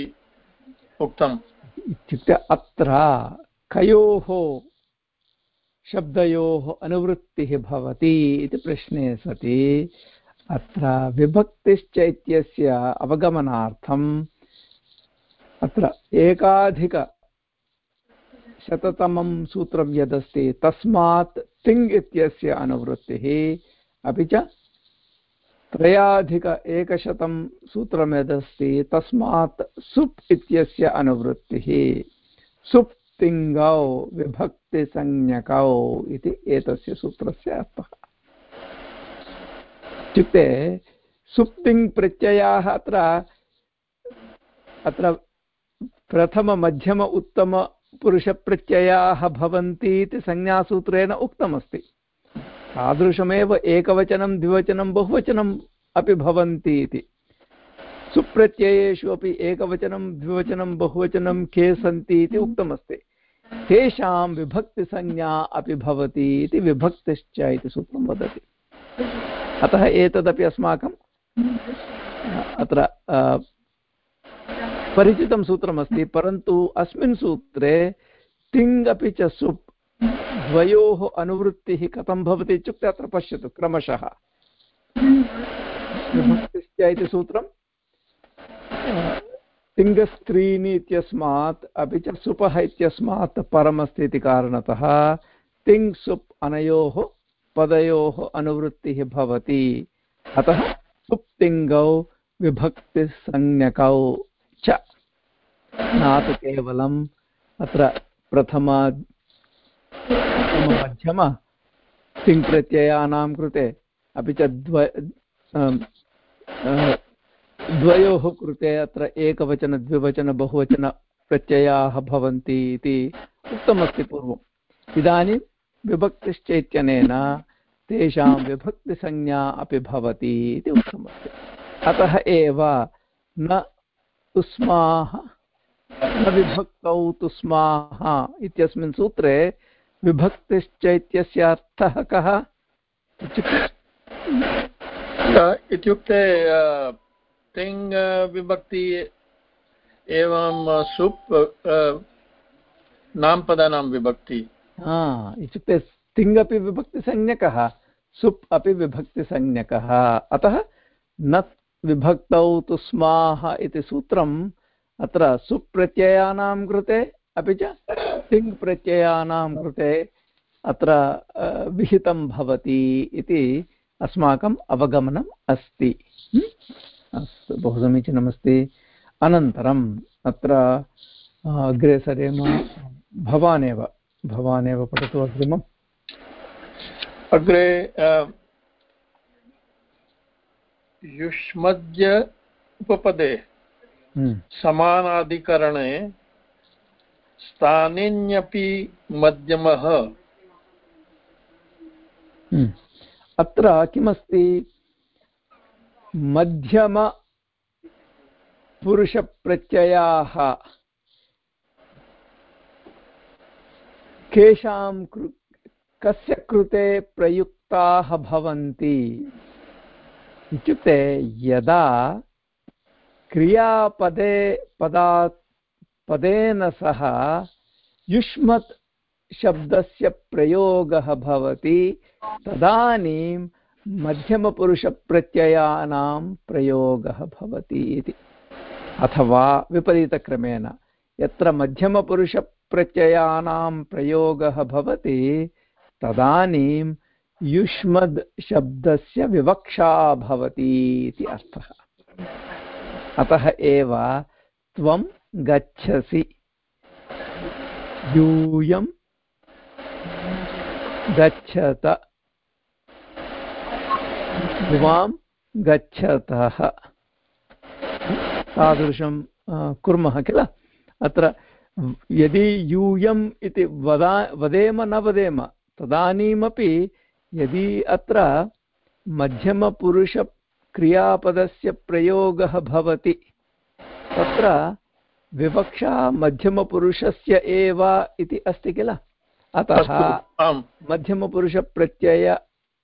उक्तम्। इत्युक्ते अत्र कयोः शब्दयोः अनुवृत्तिः भवति इति प्रश्ने सति। अत्र विभक्तिश्च इत्यस्य अवगमनार्थम् अत्र एकाधिकशततमं सूत्रं यदस्ति तस्मात् तिङ् इत्यस्य अनुवृत्तिः अपि च त्रयाधिक एकशतं सूत्रं यदस्ति तस्मात् सुप् इत्यस्य अनुवृत्तिः। सुप् तिङ्गौ विभक्तिसंज्ञकौ इति एतस्य सूत्रस्य अर्थः। इत्युक्ते सुप्तिङ् प्रत्ययाः अत्र अत्र प्रथममध्यम उत्तमपुरुषप्रत्ययाः भवन्ति इति संज्ञासूत्रेण उक्तमस्ति। तादृशमेव एकवचनं, द्विवचनं बहुवचनम् अपि भवन्ति इति सुप्रत्ययेषु अपि एकवचनं, द्विवचनं, बहुवचनं के सन्ति इति उक्तमस्ति। तेषां विभक्तिसंज्ञा अपि भवति इति विभक्तिश्च इति सूत्रं वदति। अतः एतदपि अस्माकं, अत्र परिचितं सूत्रमस्ति, परन्तु अस्मिन् सूत्रे तिङ् अपि च सुप् द्वयोः अनुवृत्तिः कथं भवति इत्युक्ते अत्र पश्यतु, क्रमशः। इति सूत्रं, तिङ्गस्त्रीणि इत्यस्मात् अपि च सुपः इत्यस्मात् परमस्ति इति कारणतः तिङ् सुप् अनयोः पदयोः अनुवृत्तिः भवति। अतः सुप् तिङ्गौ विभक्तिसंज्ञकौ। च। न तु केवलम् अत्र प्रथम प्रथममध्यम तिङ्प्रत्ययानां कृते अपि च द्व द्वयोः कृते अत्र एकवचन, द्विवचन बहुवचनप्रत्ययाः भवन्ति इति उक्तमस्ति पूर्वम्। इदानीं विभक्तिश्चैत्यनेन तेषां विभक्तिसंज्ञा अपि भवति इति उक्तमस्ति। अतः एव न तुस्माः न विभक्तौ तुस्माः इत्यस्मिन् सूत्रे विभक्तिश्चैत्यस्य अर्थः कः? इत्युक्ते तिङ् विभक्ति एवं सुप् नाम्पदानां विभक्ति। इत्युक्ते तिङ् अपि विभक्तिसंज्ञकः सुप् अपि विभक्तिसंज्ञकः। अतः न विभक्तौ तुस्माः इति सूत्रम् अत्र सुप्रत्ययानां कृते अपि च तिङ् प्रत्ययानां कृते अत्र विहितं भवति इति अस्माकम् अवगमनम् अस्ति। अस्तु, बहु समीचीनमस्ति। अनन्तरम् अत्र अग्रे सरेम भवानेव भवानेव पठतु अग्रिमम्। अग्रे युष्मद्य उपपदे हम्म। समानाधिकरणे स्थानिन्यपि मध्यमः हम्म। अत्र किमस्ति मध्यमपुरुषप्रत्ययाः केषां कृ कस्य कृते प्रयुक्ताः भवन्ति इत्युक्ते यदा क्रियापदे पदा, पदेन सह युष्मत् शब्दस्य प्रयोगः भवति, तदानीं मध्यमपुरुषप्रत्ययानां प्रयोगः भवति इति। अथवा विपरीतक्रमेण, यत्र मध्यमपुरुषप्रत्ययानां प्रयोगः भवति, तदानीं युष्मद् शब्दस्य विवक्षा भवति इति अर्थः। अतः एव त्वं गच्छसि। यूयं गच्छत। युवां गच्छतः। तादृशं कुर्मः किल? अत्र यदि यूयम् इति वदा, वदेम न वदेम, तदानीमपि यदि अत्र मध्यमपुरुषक्रियापदस्य प्रयोगः भवति तत्र विवक्षा मध्यमपुरुषस्य एव इति अस्ति किल? अतः मध्यमपुरुषप्रत्यय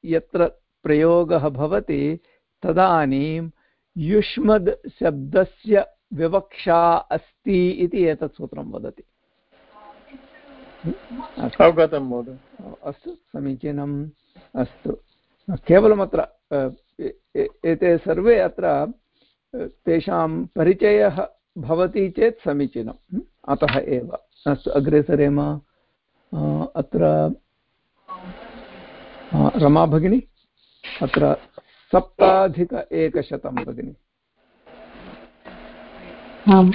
यत्र प्रयोगः भवति तदानीं युष्मद् शब्दस्य विवक्षा अस्ति इति एतत् सूत्रं वदति। अवगतं महोदय। अस्तु, समीचीनम् अस्तु। केवलमत्र एते सर्वे अत्र तेषां परिचयः भवति चेत् समीचीनम्। अतः एव। अस्तु, अग्रे सरेम अत्र रमा भगिनी, अत्र सप्ताधिक एकशतं भगिनि। आम्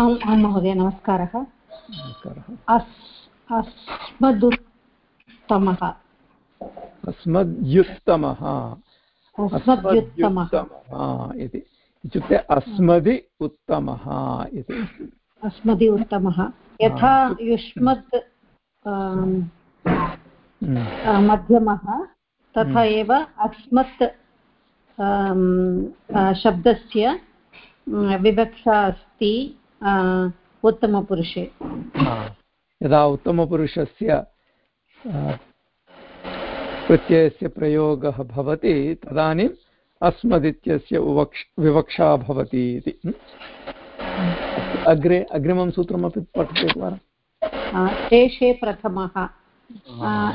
आम् महोदय, नमस्कारः। अस्मदुत्तमः। अस्मद्युत्तमः। अस्मद्युत्तमः। इति। इत्युक्ते अस्मदि उत्तमः इति। अस्मदि उत्तमः। यथा युष्मत् मध्यमः तथा हम्म। एव अस्मत् शब्दस्य विवक्षा अस्ति उत्तमपुरुषे। यदा उत्तमपुरुषस्य प्रत्ययस्य प्रयोगः भवति तदानीम् अस्मदित्यस्य उवक्ष विवक्षा भवति इति। अग्रे अग्रिमं सूत्रमपि पठतु एकवारं। शेषे प्रथमः।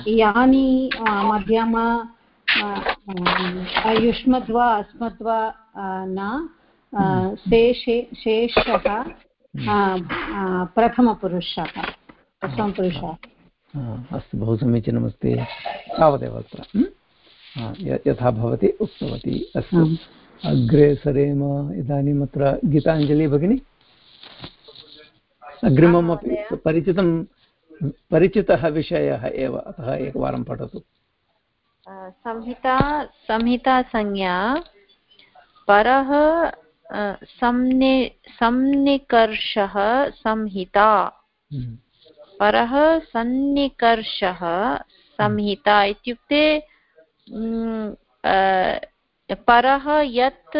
यानि मध्यम युष्मद्वा अस्मद्वा न शेषे शेषः प्रथमपुरुषः प्रथमपुरुषः। अस्तु बहु समीचीनमस्ति। तावदेव अत्र। यथा भवती उक्तवती अस्तु। अग्रे सरेम इदानीम् अत्र गीताञ्जलि भगिनी? अग्रिममपि परिचितं परिचितः विषयः एव अतः एकवारं पठतु। संहिता संहितासंज्ञा परः संनि संनिकर्षः संहिता। परः सन्निकर्षः संहिता इत्युक्ते परः यत्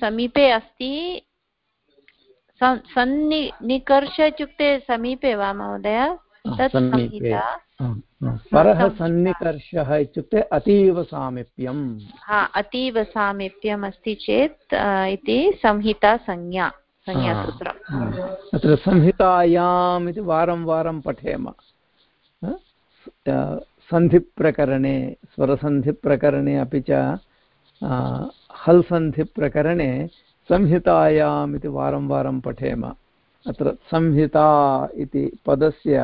समीपे अस्ति सन्नि निकर्ष इत्युक्ते समीपे वा महोदय? तत् संहिता। परः सन्निकर्षः इत्युक्ते अतीव सामीप्यं हा अतीव सामीप्यम् अस्ति चेत् इति संहितासंज्ञा संज्ञासूत्रम् अत्र संहितायाम् इति वारं वारं पठेम। सन्धिप्रकरणे स्वरसन्धिप्रकरणे अपि च हल् सन्धिप्रकरणे संहितायाम् इति वारं वारं पठेम। अत्र संहिता इति पदस्य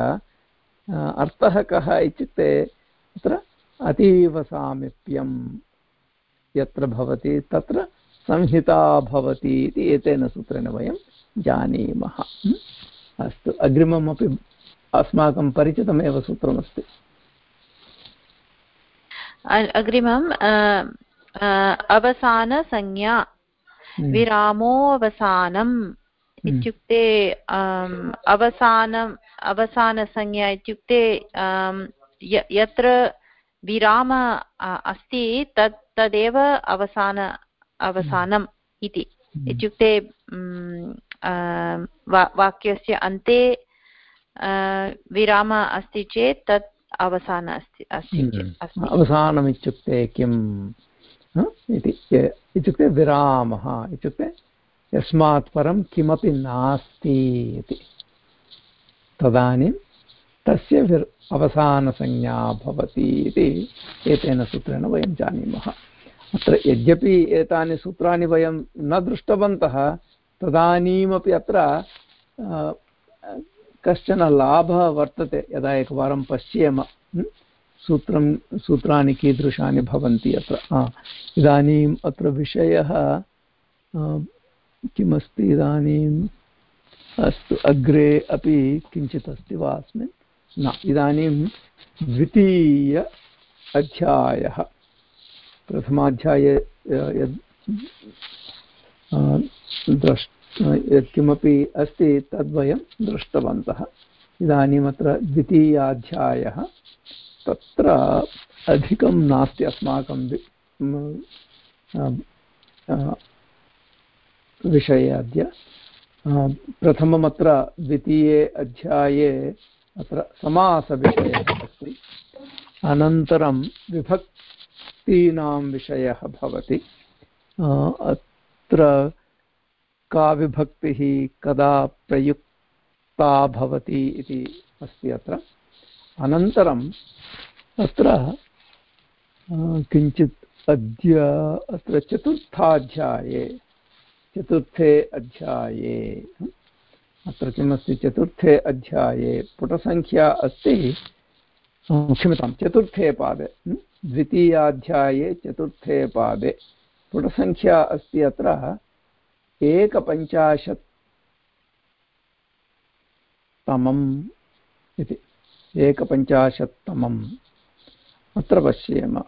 अर्थः कः इत्युक्ते तत्र अतीव सामीप्यं यत्र भवति तत्र संहिता भवति इति एतेन सूत्रेण वयं जानीमः अस्तु अग्रिममपि अस्माकं परिचितमेव सूत्रमस्ति अग्रिमम् अवसानसंज्ञा। विरामोऽवसानम्। इत्युक्ते अवसानम् अवसानसंज्ञा इत्युक्ते यत्र विराम अस्ति तत् तदेव अवसान अवसानम् इति. हम्म। इत्युक्ते वाक्यस्य अन्ते विराम अस्ति चेत् तत् अवसान अस्ति अस्ति किम्? इति इत्युक्ते विरामः इत्युक्ते यस्मात् परं किमपि नास्ति इति। तदानीं तस्य विर् अवसानसंज्ञा भवति इति एतेन सूत्रेण वयं जानीमः। अत्र यद्यपि एतानि सूत्राणि वयं न दृष्टवन्तः, तदानीमपि अत्र कश्चन लाभः वर्तते। यदा एकवारं पश्येम सूत्रं, सूत्राणि कीदृशानि भवन्ति अत्र। इदानीम् अत्र विषयः किमस्ति इदानीम्? अस्तु, अग्रे अपि किञ्चित् अस्ति वा अस्मिन्? न, इदानीं द्वितीय अध्यायः। प्रथमाध्याये यद् द्रष् यत्किमपि अस्ति, तद्वयं दृष्टवन्तः। इदानीमत्र द्वितीयाध्यायः। तत्र अधिकं नास्ति अस्माकं विषये अद्य प्रथममत्र द्वितीये अध्याये अत्र समासविषयः अस्ति। अनन्तरं विभक्तीनां विषयः भवति। अत्र का विभक्तिः कदा प्रयुक्ता भवति इति अस्ति अत्र। अनन्तरं अत्र किञ्चित् अद्य अत्र चतुर्थाध्याये चतुर्थे अध्याये। अत्र किमस्ति चतुर्थे अध्याये। पुटसङ्ख्या अस्ति। क्षम्यतां चतुर्थे पादे। द्वितीयाध्याये, चतुर्थे पादे। पुटसङ्ख्या अस्ति अत्र। एकपञ्चाशत् तमम् इति। एकपञ्चाशत्तमम्। अत्र पश्येम।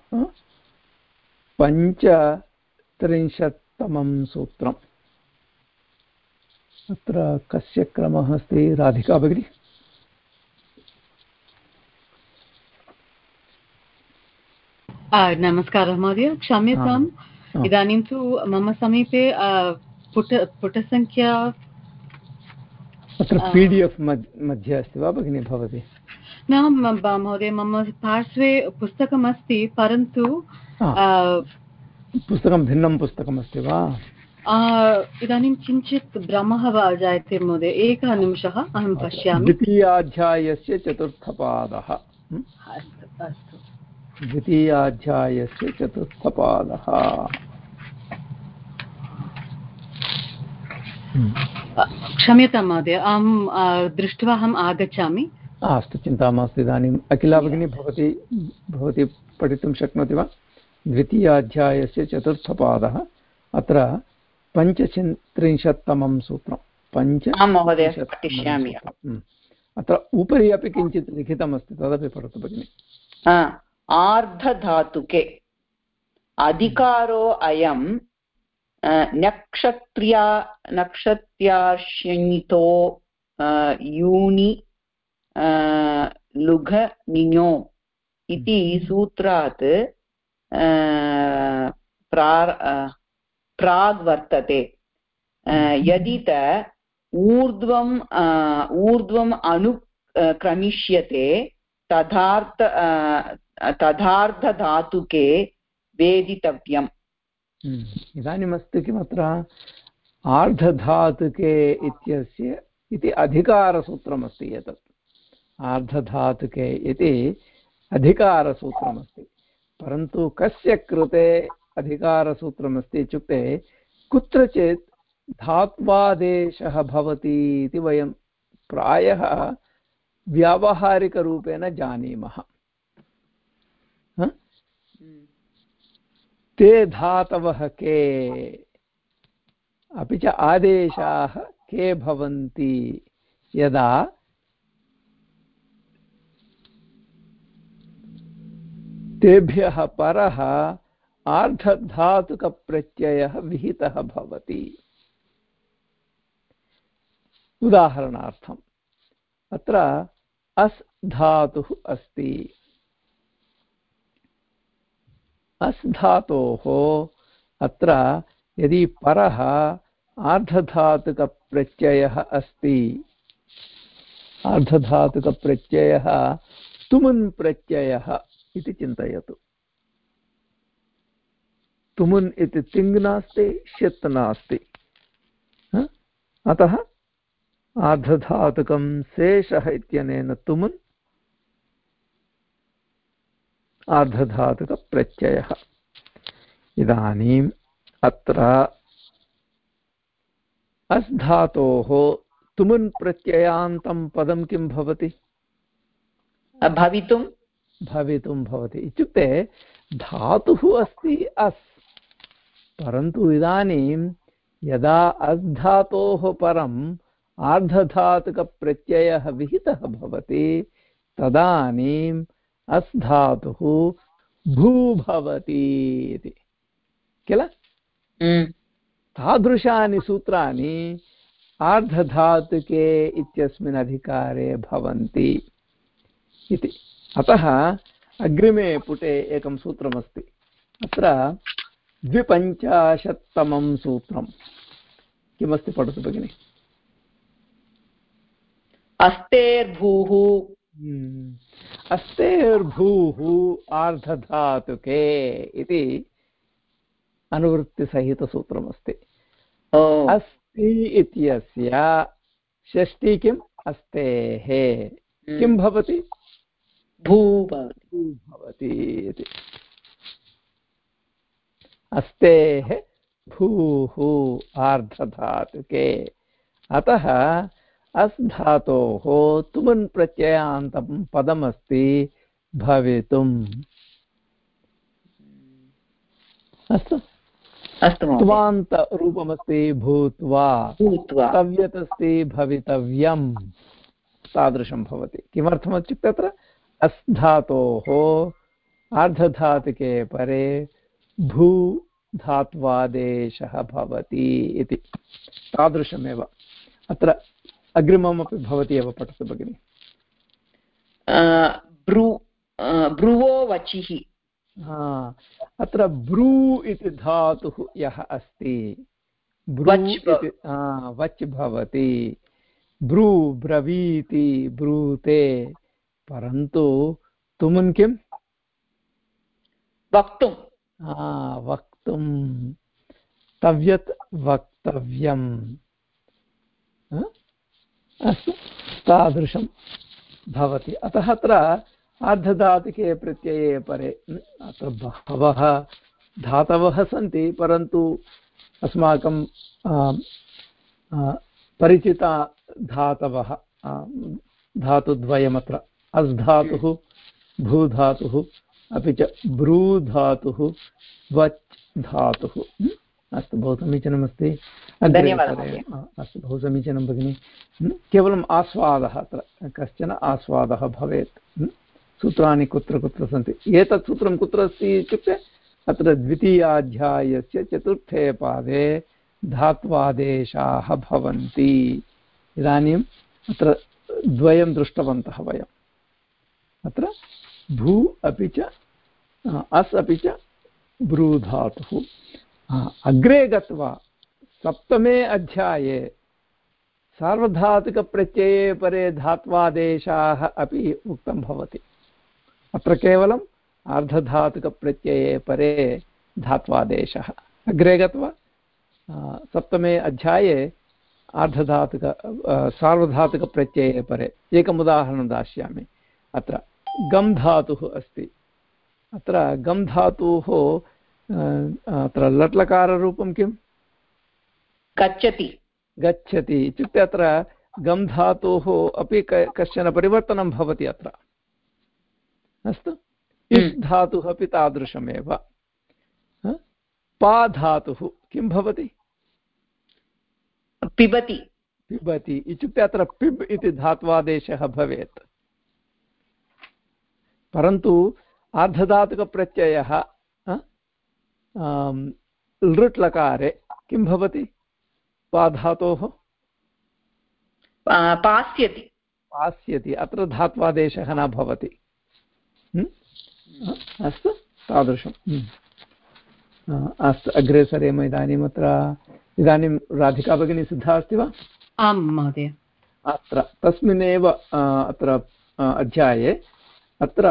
पञ्चत्रिंशत्तमं सूत्रम्। अत्र कस्य क्रमः अस्ति? राधिका भगिनि। नमस्कारः महोदय। क्षम्यताम्। इदानीं तु मम समीपे पुट पुटसङ्ख्या अत्र पी डि एफ् मध्ये अस्ति वा भगिनि भवती? न महोदय मम पार्श्वे पुस्तकमस्ति परन्तु पुस्तकं भिन्नं पुस्तकमस्ति वा? इदानीं किञ्चित् भ्रमः वा जायते महोदय एकः निमिषः अहं पश्यामि। द्वितीयाध्यायस्य चतुर्थपादः। अस्तु अस्तु। द्वितीयाध्यायस्य चतुर्थपादः। क्षम्यतां महोदय अहं दृष्ट्वा अहम् आगच्छामि। अस्तु चिन्ता मास्तु इदानीम् अखिला भगिनी भवती भवती पठितुं शक्नोति वा? द्वितीयाध्यायस्य चतुर्थपादः। अत्र पञ्चत्रिंशत्तमं सूत्रं. पञ्च अत्र उपरि अपि किञ्चित् लिखितमस्ति तदपि पठतु भगिनि. आर्धधातुके. अधिकारो अयं नक्षत्र्या नक्षत्र्याश्यनितो यूनि लुघ निञो इति सूत्रात् प्राग् वर्तते। यदि त ऊर्ध्वम् ऊर्ध्वम् अनुक्रमिष्यते तदार्थ तदार्धधातुके वेदितव्यम्। हम्म, इदानीमस्ति किमत्र? आर्धधातुके इत्यस्य इति अधिकारसूत्रमस्ति एतत्। आर्धधातुके इति अधिकारसूत्रमस्ति। परन्तु कस्य कृते अधिकारसूत्रमस्ति इत्युक्ते, कुत्रचित् धात्वादेशः भवति इति वयं प्रायः व्यावहारिकरूपेण जानीमः। ते धातवः के? अपि च आदेशाः के भवन्ति? यदा तेभ्यः परः आर्धधातुकप्रत्ययः विहितः भवति। उदाहरणार्थम्, अत्र अस् धातुः अस्ति। अस् धातोः अत्र यदि परः आर्धधातुकप्रत्ययः अस्ति, आर्धधातुकप्रत्ययः तुमुन् प्रत्ययः इति चिन्तयतु। तुमुन् इति तिङ् नास्ति षित् नास्ति अतः आर्धधातुकं शेषः इत्यनेन तुमुन् आर्धधातुकप्रत्ययः। इदानीम् अत्र अस् धातोः तुमुन् प्रत्ययान्तं पदं किं भवति? भवितुं भवितुं भवति। इत्युक्ते धातुः अस्ति अस् परन्तु इदानीं यदा अस् धातोः परम् आर्धधातुकप्रत्ययः विहितः भवति तदानीम् अस् धातुः भू भवति इति। किल? तादृशानि सूत्राणि आर्धधातुके इत्यस्मिन् अधिकारे भवन्ति इति। अतः अग्रिमे पुटे एकं सूत्रमस्ति। अत्र द्विपञ्चाशत्तमं सूत्रं किमस्ति पठतु भगिनि? अस्तेर्भूः। हम्म। अस्तेर्भूः आर्धधातुके इति अनुवृत्तिसहितसूत्रमस्ति। अस्ति इत्यस्य षष्ठी किम्? अस्तेः। किं हम्म। भवति। भू भवति इति। अस्तेः भूः आर्धधातुके। अतः अस् धातोः तुमन् प्रत्ययान्तं पदमस्ति भवितुम्। अस्तु। अस्तु त्वान्तरूपमस्ति भूत्वा। भूत्वा। तव्यत् अस्ति भवितव्यं तादृशं भवति। किमर्थमित्युक्ते अत्र? अस् धातोः आर्धधातुके परे भू धात्वादेशः भवति इति। तादृशमेव। अत्र अग्रिममपि भवती एव पठतु भगिनि। ब्रू ब्रुवो वचिः। अत्र ब्रू इति धातुः यः अस्ति। ब्रू इति वच् भवति। ब्रू ब्रवीति ब्रूते। परन्तु तुमुन् किम्? वक्तुं वक्तुं तव्यत् वक्तव्यम् अस्तु, तादृशं भवति। अतः अत्र अर्धधातुके प्रत्यये परे अत्र बहवः धातवः सन्ति, परन्तु अस्माकं परिचितधातवः धातुद्वयमत्र। अस् धातुः भूधातुः अपि च भ्रूधातुः वच् धातुः अस्तु बहु समीचीनमस्ति अस्तु बहु समीचीनं भगिनि केवलम् आस्वादः अत्र कश्चन आस्वादः भवेत्। सूत्राणि कुत्र कुत्र सन्ति? एतत् सूत्रं कुत्र अस्ति इत्युक्ते अत्र द्वितीयाध्यायस्य चतुर्थे पादे धात्वादेशाः भवन्ति। इदानीम् अत्र द्वयं दृष्टवन्तः वयम्। अत्र भू अपि च अस् अपि च भ्रूधातुः अग्रे गत्वा सप्तमे अध्याये सार्वधातुकप्रत्यये परे धात्वादेशाः अपि उक्तं भवति। अत्र केवलम् अर्धधातुकप्रत्यये परे धात्वादेशः। अग्रे गत्वा सप्तमे अध्याये आर्धधातुक सार्वधातुकप्रत्यये परे। एकम् उदाहरणं दास्यामि। अत्र गम् धातुः अस्ति। अत्र गम् धातुः अत्र लट्लकाररूपं किम्? गच्छति। गच्छति। इत्युक्ते अत्र गम् धातोः अपि कश्चन परिवर्तनं भवति अत्र। अस्तु? इस् धातुः अपि तादृशमेव। पा धातुः किं भवति? पिबति। पिबति। इत्युक्ते अत्र पिब् इति धात्वादेशः भवेत्। परन्तु आर्धधातुकप्रत्ययः लृट् लकारे किं भवति? पाधातोः पास्यति। पास्यति अत्र धात्वादेशः न भवति। अस्तु तादृशम् अस्तु अग्रे सरेम इदानीम् अत्र इदानीं राधिका भगिनी सिद्धा अस्ति वा? आं महोदय। अत्र तस्मिन्नेव अत्र अध्याये अत्र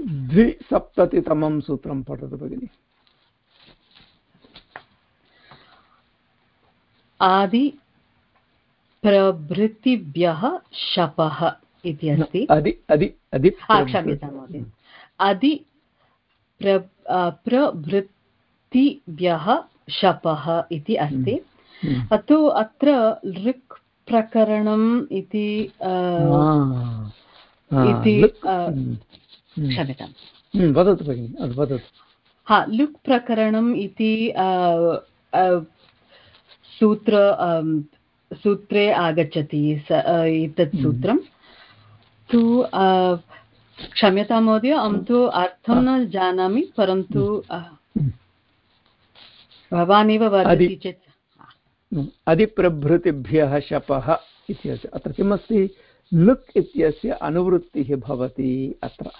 द्विसप्ततितमं सूत्रं पठतु भगिनि। आदि प्रभृतिभ्यः शपः इति अस्ति। अधि अधि अधि क्षम्यतां महोदय। अधि प्रभृतिभ्यः शपः इति अस्ति। अतो अत्र लृक् प्रकरणम् इति इति क्षम्यतां वदतु भगिनि वदतु। हा लुक् प्रकरणम् इति सूत्र सूत्रे आगच्छति एतत् सूत्रं तु क्षम्यतां महोदय अहं तु अर्थं न जानामि परन्तु भवान् एव वदति चेत्। अधिप्रभृतिभ्यः शपः इत्यस्य अत्र किमस्ति? लुक् इत्यस्य अनुवृत्तिः भवति अत्र।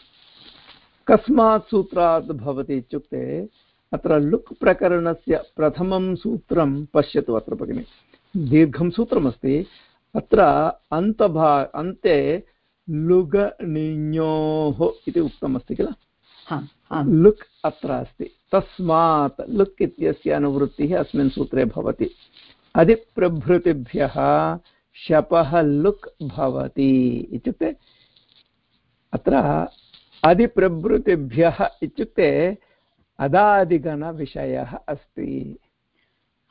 कस्मात् सूत्रात् भवति इत्युक्ते अत्र लुक् प्रकरणस्य प्रथमं सूत्रं पश्यतु अत्र भगिनि। दीर्घं सूत्रमस्ति। अत्र अन्तभा अन्ते लुगणिञोः इति उक्तमस्ति किल? लुक् अत्र अस्ति। तस्मात् लुक् इत्यस्य अनुवृत्तिः अस्मिन् सूत्रे भवति। अधिप्रभृतिभ्यः शपः लुक् भवति इत्युक्ते अत्र अधिप्रभृतिभ्यः इत्युक्ते अदादिगणविषयः अस्ति।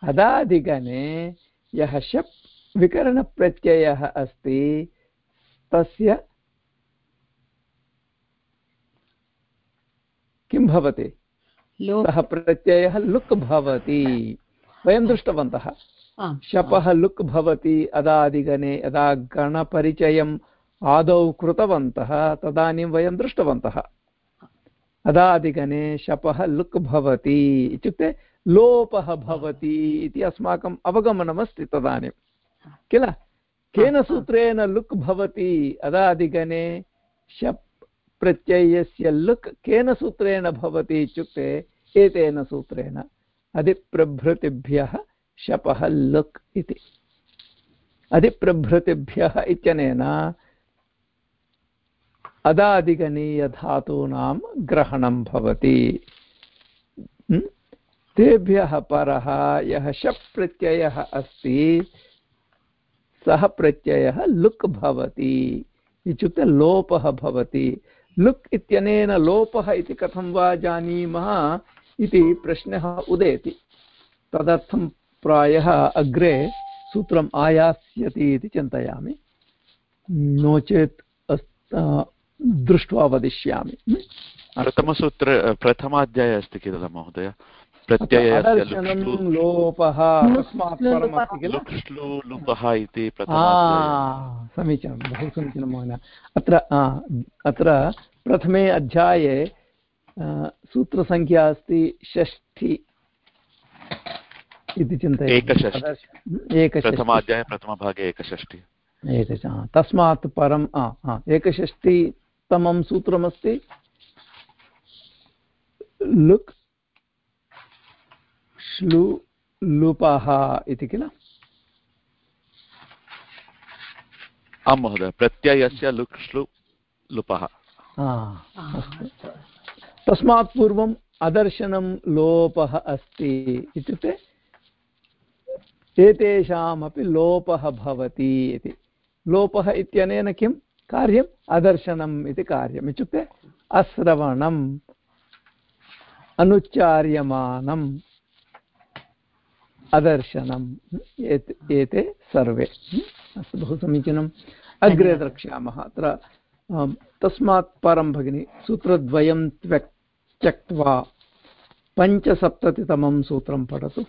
अदादिगणे यः शप् विकरणप्रत्ययः अस्ति तस्य किं भवति? सः प्रत्ययः लुक् भवति। वयं दृष्टवन्तः। शपः लुक् भवति अदादिगणे यदा गणपरिचयम् आदौ कृतवन्तः, तदानीं वयं दृष्टवन्तः। अदादिगणे शपः लुक् भवति इत्युक्ते लोपः भवति इति अस्माकम् अवगमनमस्ति तदानीं। किल? केन सूत्रेण लुक् भवति? अदादिगणे शप् प्रत्ययस्य लुक् केन सूत्रेण भवति इत्युक्ते एतेन सूत्रेण। अधिप्रभृतिभ्यः शपः लुक् इति। अधिप्रभृतिभ्यः इत्यनेन अदादिगणीयधातूनां ग्रहणं भवति। तेभ्यः परः, यः शप् प्रत्ययः अस्ति, सः प्रत्ययः लुक् भवति। इत्युक्ते लोपः भवति। लुक् इत्यनेन लोपः इति कथं वा जानीमः इति प्रश्नः उदेति। तदर्थं प्रायः अग्रे सूत्रम् आयास्यति इति चिन्तयामि। नो चेत् दृष्ट्वा वदिष्यामि। प्रथमसूत्र प्रथमाध्याये अस्ति किल महोदय? प्रत्ययदर्शनं लोपः तस्मात् परम् अस्ति किल? लुपः इति समीचीनं बहु समीचीनं महोदय। अत्र अत्र प्रथमे अध्याये सूत्रसङ्ख्या अस्ति षष्ठि इति चिन्तयति। एकषष्टि एकष तस्मात् परं एकषष्टितमं सूत्रमस्ति। लुक् श्लु लुपः इति किल? आं महोदय प्रत्ययस्य लुक् श्लु लुपः। तस्मात् पूर्वम् अदर्शनं लोपः अस्ति इत्युक्ते एतेषामपि लोपः भवति इति। लोपः इत्यनेन किं कार्यम् अदर्शनम् इति कार्यम् इत्युक्ते अश्रवणम् अनुच्चार्यमाणम् अदर्शनम् एते सर्वे। अस्तु बहु समीचीनम्। अग्रे द्रक्ष्यामः। अत्र तस्मात् परं भगिनि सूत्रद्वयं त्यक् त्यक्त्वा पञ्चसप्ततितमं सूत्रं पठतु।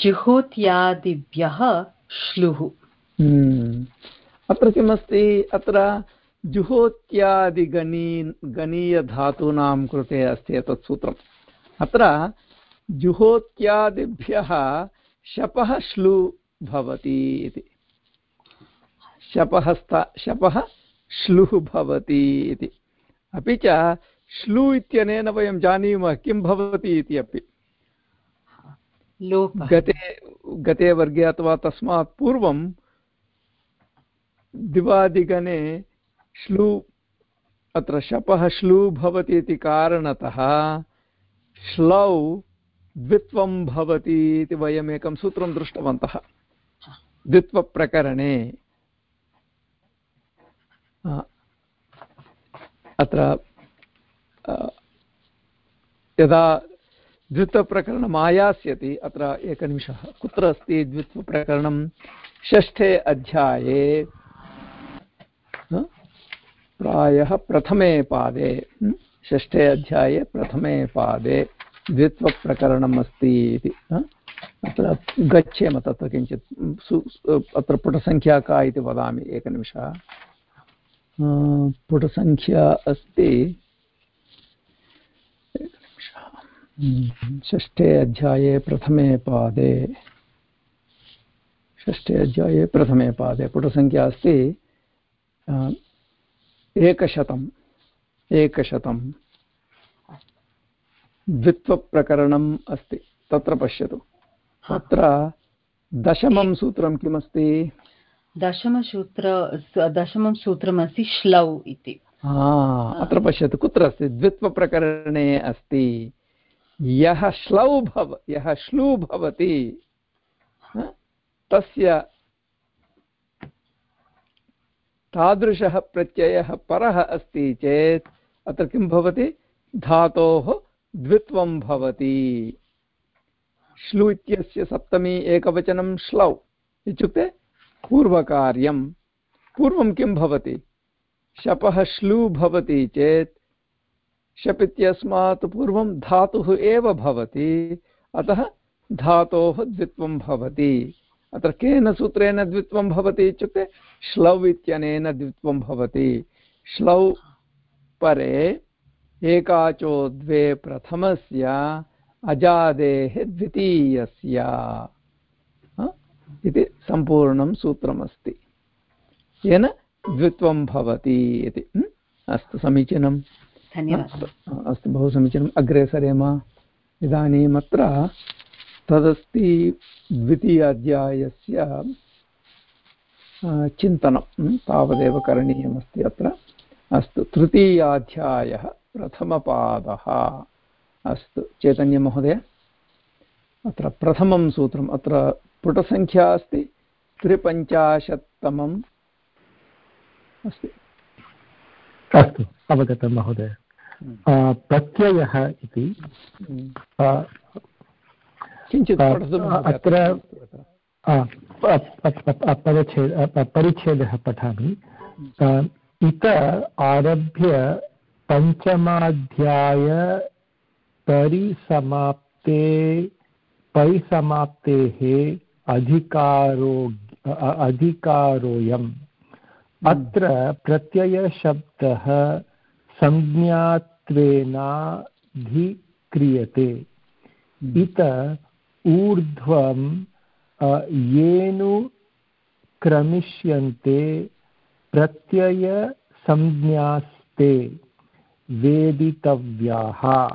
जुहोत्यादिभ्यः श्लुः। अत्र किमस्ति? अत्र जुहोत्यादिगणी गणीयधातूनां कृते अस्ति एतत् सूत्रम्। अत्र जुहोत्यादिभ्यः शपः श्लु भवति इति। शपः स्थ शपः श्लुः भवति इति। अपि च श्लु इत्यनेन वयं जानीमः किं भवति इति अपि। गते गते वर्गे अथवा तस्मात् पूर्वं दिवादिगणे श्लू, अत्र शपः श्लू भवति इति कारणतः श्लौ द्वित्वं भवति इति वयम् एकं सूत्रं दृष्टवन्तः। द्वित्वप्रकरणे अत्र यदा द्वित्वप्रकरणम् आयास्यति, अत्र एकनिमिषः, कुत्र अस्ति द्वित्वप्रकरणं? षष्ठे अध्याये प्रायः प्रथमे पादे षष्ठे अध्याये प्रथमे पादे द्वित्वप्रकरणम् अस्ति इति अत्र गच्छेम तत्र किञ्चित् अत्र पुटसङ्ख्या का इति वदामि एकनिमिषः। पुटसङ्ख्या अस्ति षष्ठे अध्याये प्रथमे पादे, षष्ठे अध्याये प्रथमे पादे पुटसङ्ख्या अस्ति। एकशतम् एकशतं द्वित्वप्रकरणम् अस्ति तत्र पश्यतु। तत्र दशमं सूत्रं किमस्ति? दशमसूत्र दशमं सूत्रमस्ति श्लौ इति। अत्र पश्यतु कुत्र अस्ति? द्वित्वप्रकरणे अस्ति। यः श्लौ भव यः श्लू भवति तस्य तादृशः प्रत्ययः परः अस्ति चेत्, अत्र किं भवति? धातोः द्वित्वं भवति। श्लु इत्यस्य सप्तमी एकवचनं श्लौ इत्युक्ते पूर्वकार्यं। पूर्वं किं भवति? शपः श्लू भवति चेत्, शप् इत्यस्मात् पूर्वं धातुः एव भवति, अतः धातोः द्वित्वं भवति। अत्र केन सूत्रेण द्वित्वं भवति इत्युक्ते श्लौ इत्यनेन द्वित्वं भवति। श्लौ परे एकाचो द्वे प्रथमस्य अजादेः द्वितीयस्य। इति सम्पूर्णं सूत्रमस्ति। येन द्वित्वं भवति इति। अस्तु समीचीनं धन्यवादः। अस्तु बहु समीचीनम्। अग्रे सरेम। इदानीम् अत्र तदस्ति द्वितीयाध्यायस्य चिन्तनं तावदेव करणीयमस्ति अत्र। अस्तु तृतीयाध्यायः प्रथमपादः। अस्तु चैतन्यमहोदय अत्र प्रथमं सूत्रम् अत्र पुटसङ्ख्या अस्ति त्रिपञ्चाशत्तमम् अस्ति। अस्तु अवगतं महोदय। प्रत्ययः इति किञ्चित् अत्र परिच्छेद परिच्छेदः पठामि। इत आरभ्य पञ्चमाध्याय परिसमाप्ते परिसमाप्तेः अधिकारो अधिकारोऽयम्। अत्र प्रत्ययशब्दः संज्ञात्वेनाधिक्रियते। इत ऊर्ध्वं येनु क्रमिष्यन्ते प्रत्ययसंज्ञास्ते वेदितव्याः।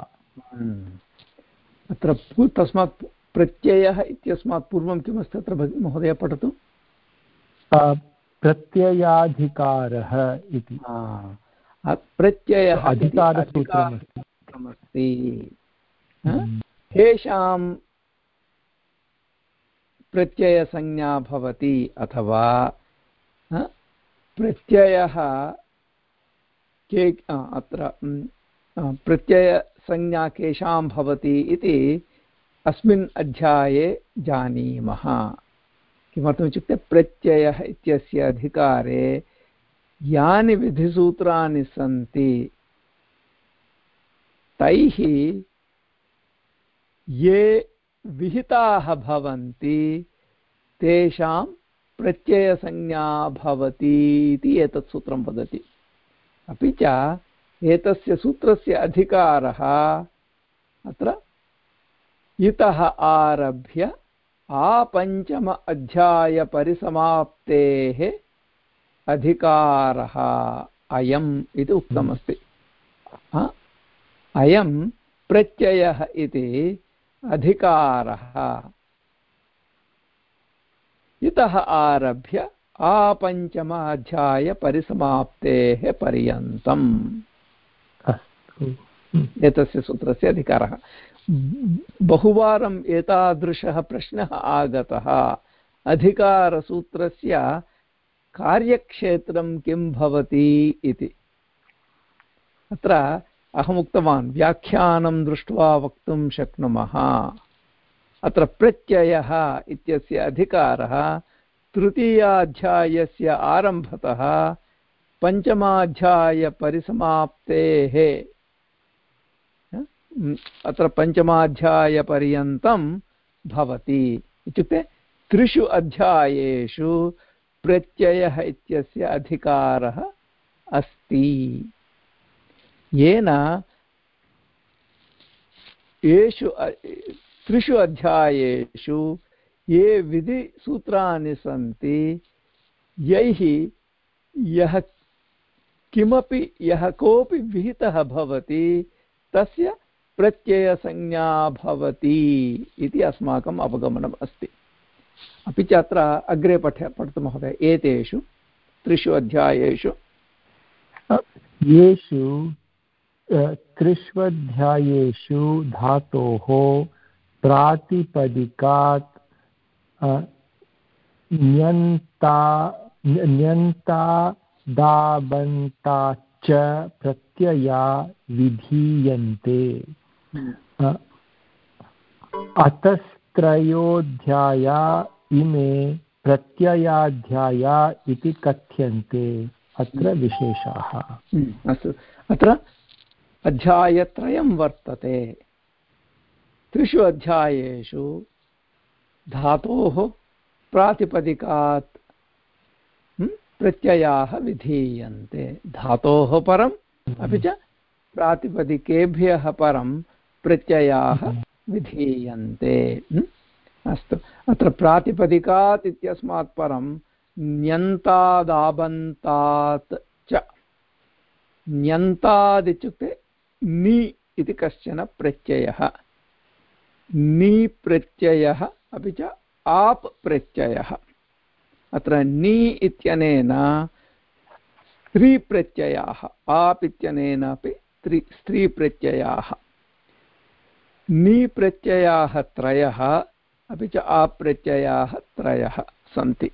हम्म। अत्र तस्मात् प्रत्ययः इत्यस्मात् पूर्वं किमस्ति अत्र महोदय पठतु। प्रत्ययाधिकारः इति। प्रत्ययः अधिकारसूत्रमस्ति। तेषां प्रत्ययसंज्ञा भवति अथवा प्रत्ययः के अत्र प्रत्ययसंज्ञा केषां भवति इति अस्मिन् अध्याये जानीमः। किमर्थमित्युक्ते प्रत्ययः इत्यस्य अधिकारे यानि विधिसूत्राणि सन्ति, तैः ये विहिताः भवन्ति, तेषां प्रत्ययसंज्ञा भवति इति एतत् सूत्रं वदति। अपि च एतस्य सूत्रस्य अधिकारः अत्र इतः आरभ्य आपञ्चम अध्यायपरिसमाप्तेः अधिकारः, अयम् इति उक्तमस्ति। अयं प्रत्ययः इति अधिकारः। इतः आरभ्य आपञ्चम अध्यायपरिसमाप्तेः पर्यन्तम्। एतस्य सूत्रस्य अधिकारः। बहुवारम् एतादृशः प्रश्नः आगतः। अधिकारसूत्रस्य कार्यक्षेत्रं किं भवति इति। अत्र अहम् उक्तवान् व्याख्यानं दृष्ट्वा वक्तुं शक्नुमः। अत्र प्रत्ययः इत्यस्य अधिकारः तृतीयाध्यायस्य आरम्भतः पञ्चमाध्यायपरिसमाप्तेः। अत्र पञ्चमाध्यायपर्यन्तं भवति। इत्युक्ते त्रिषु अध्यायेषु प्रत्ययः इत्यस्य अधिकारः अस्ति। येन येषु त्रिषु अध्यायेषु ये विधिसूत्राणि सन्ति, यैः यः किमपि, यः कोऽपि विहितः भवति, तस्य प्रत्ययसंज्ञा भवति इति अस्माकम् अवगमनम् अस्ति। अपि च अत्र अग्रे पठ, पठतु महोदय, एतेषु, त्रिषु अध्यायेषु। येषु त्रिष्वध्यायेषु धातोः प्रातिपदिकात् न्यन्ता न्यन्ता दाबन्ताच्च प्रत्यया विधीयन्ते। अतस्त्रयोऽध्याया इमे प्रत्ययाध्याया इति कथ्यन्ते। अत्र विशेषाः। हम्म, अस्तु। अत्र अध्यायत्रयं वर्तते। त्रिषु अध्यायेषु धातोः प्रातिपदिकात् हम्म, प्रत्ययाः विधीयन्ते। धातोः परम् अपि च प्रातिपदिकेभ्यः परं प्रत्ययाः विधीयन्ते। हम्म, अस्तु। अत्र प्रातिपदिकात् इत्यस्मात् परं न्यन्तादाबन्तात् च। न्यन्ताद् इत्युक्ते नि इति कश्चन प्रत्ययः। नि प्रत्ययः अपि च आप् प्रत्ययः। अत्र नि इत्यनेन स्त्रीप्रत्ययाः आप् इत्यनेन अपि त्रि स्त्रीप्रत्ययाः नि प्रत्ययाः त्रयः अपि च आप्रत्ययाः त्रयः सन्ति।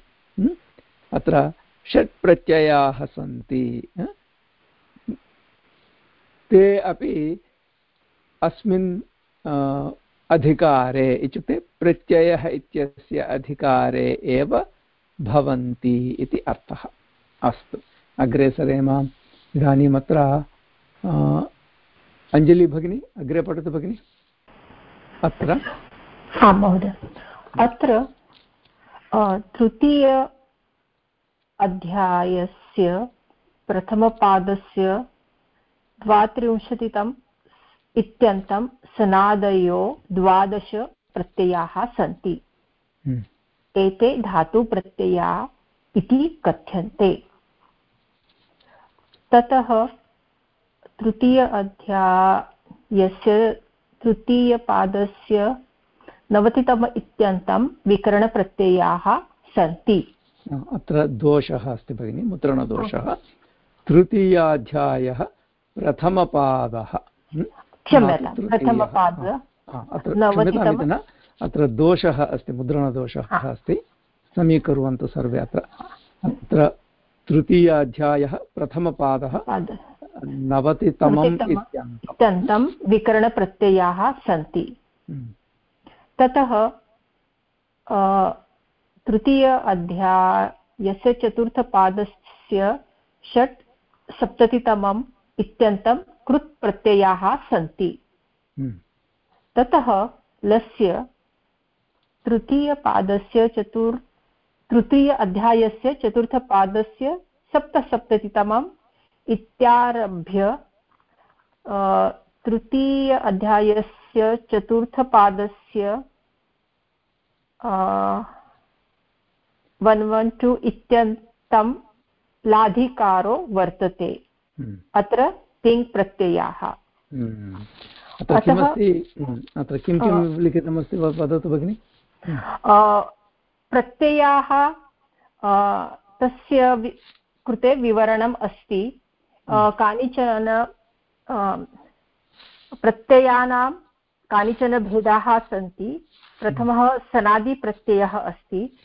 अत्र षट् प्रत्ययाः सन्ति। ते अपि अस्मिन् अधिकारे इत्युक्ते प्रत्ययः इत्यस्य अधिकारे एव भवन्ति इति अर्थः। अस्तु। अग्रे सरेम, इदानीम् अत्र अञ्जलि भगिनी, अग्रे पठतु भगिनि। अत्र? आं महोदय। अत्र तृतीय अध्यायस्य प्रथमपादस्य द्वात्रिंशतितम् इत्यन्तं सनादयो द्वादशप्रत्ययाः सन्ति। हम्म। एते धातुप्रत्यया इति कथ्यन्ते। ततः तृतीय अध्यायस्य तृतीयपादस्य नवतितम इत्यन्तं विकरणप्रत्ययाः सन्ति। अत्र दोषः अस्ति भगिनि मुद्रणदोषः। तृतीयाध्यायः प्रथमपादः। क्षम्यतां अत्र दोषः अस्ति मुद्रणदोषः अस्ति। समीकुर्वन्तु सर्वे अत्र। अत्र तृतीयाध्यायः प्रथमपादः। नवतितमम् इत्यन्तं विकरणप्रत्ययाः सन्ति। हम्म। ततः तृतीय अध्यायस्य चतुर्थपादस्य षट् सप्ततितमम् इत्यन्तं कृत् प्रत्ययाः सन्ति हम्म। ततः लस्य तृतीयपादस्य चतुर् तृतीय अध्यायस्य चतुर्थपादस्य सप्तसप्ततितमम् इत्यारभ्य तृतीय अध्यायस्य चतुर्थपादस्य वन् वन् टु इत्यन्तं लाधिकारो वर्तते। अत्र तिङ् प्रत्ययाः। हम्म। हम्म। अत्र किं किं लिखितमस्ति वदतु भगिनि? प्रत्ययाः तस्य कृते विवरणम् अस्ति। कानिचन प्रत्ययानां कानिचन भेदाः सन्ति। प्रथमः सनादिप्रत्ययः अस्ति।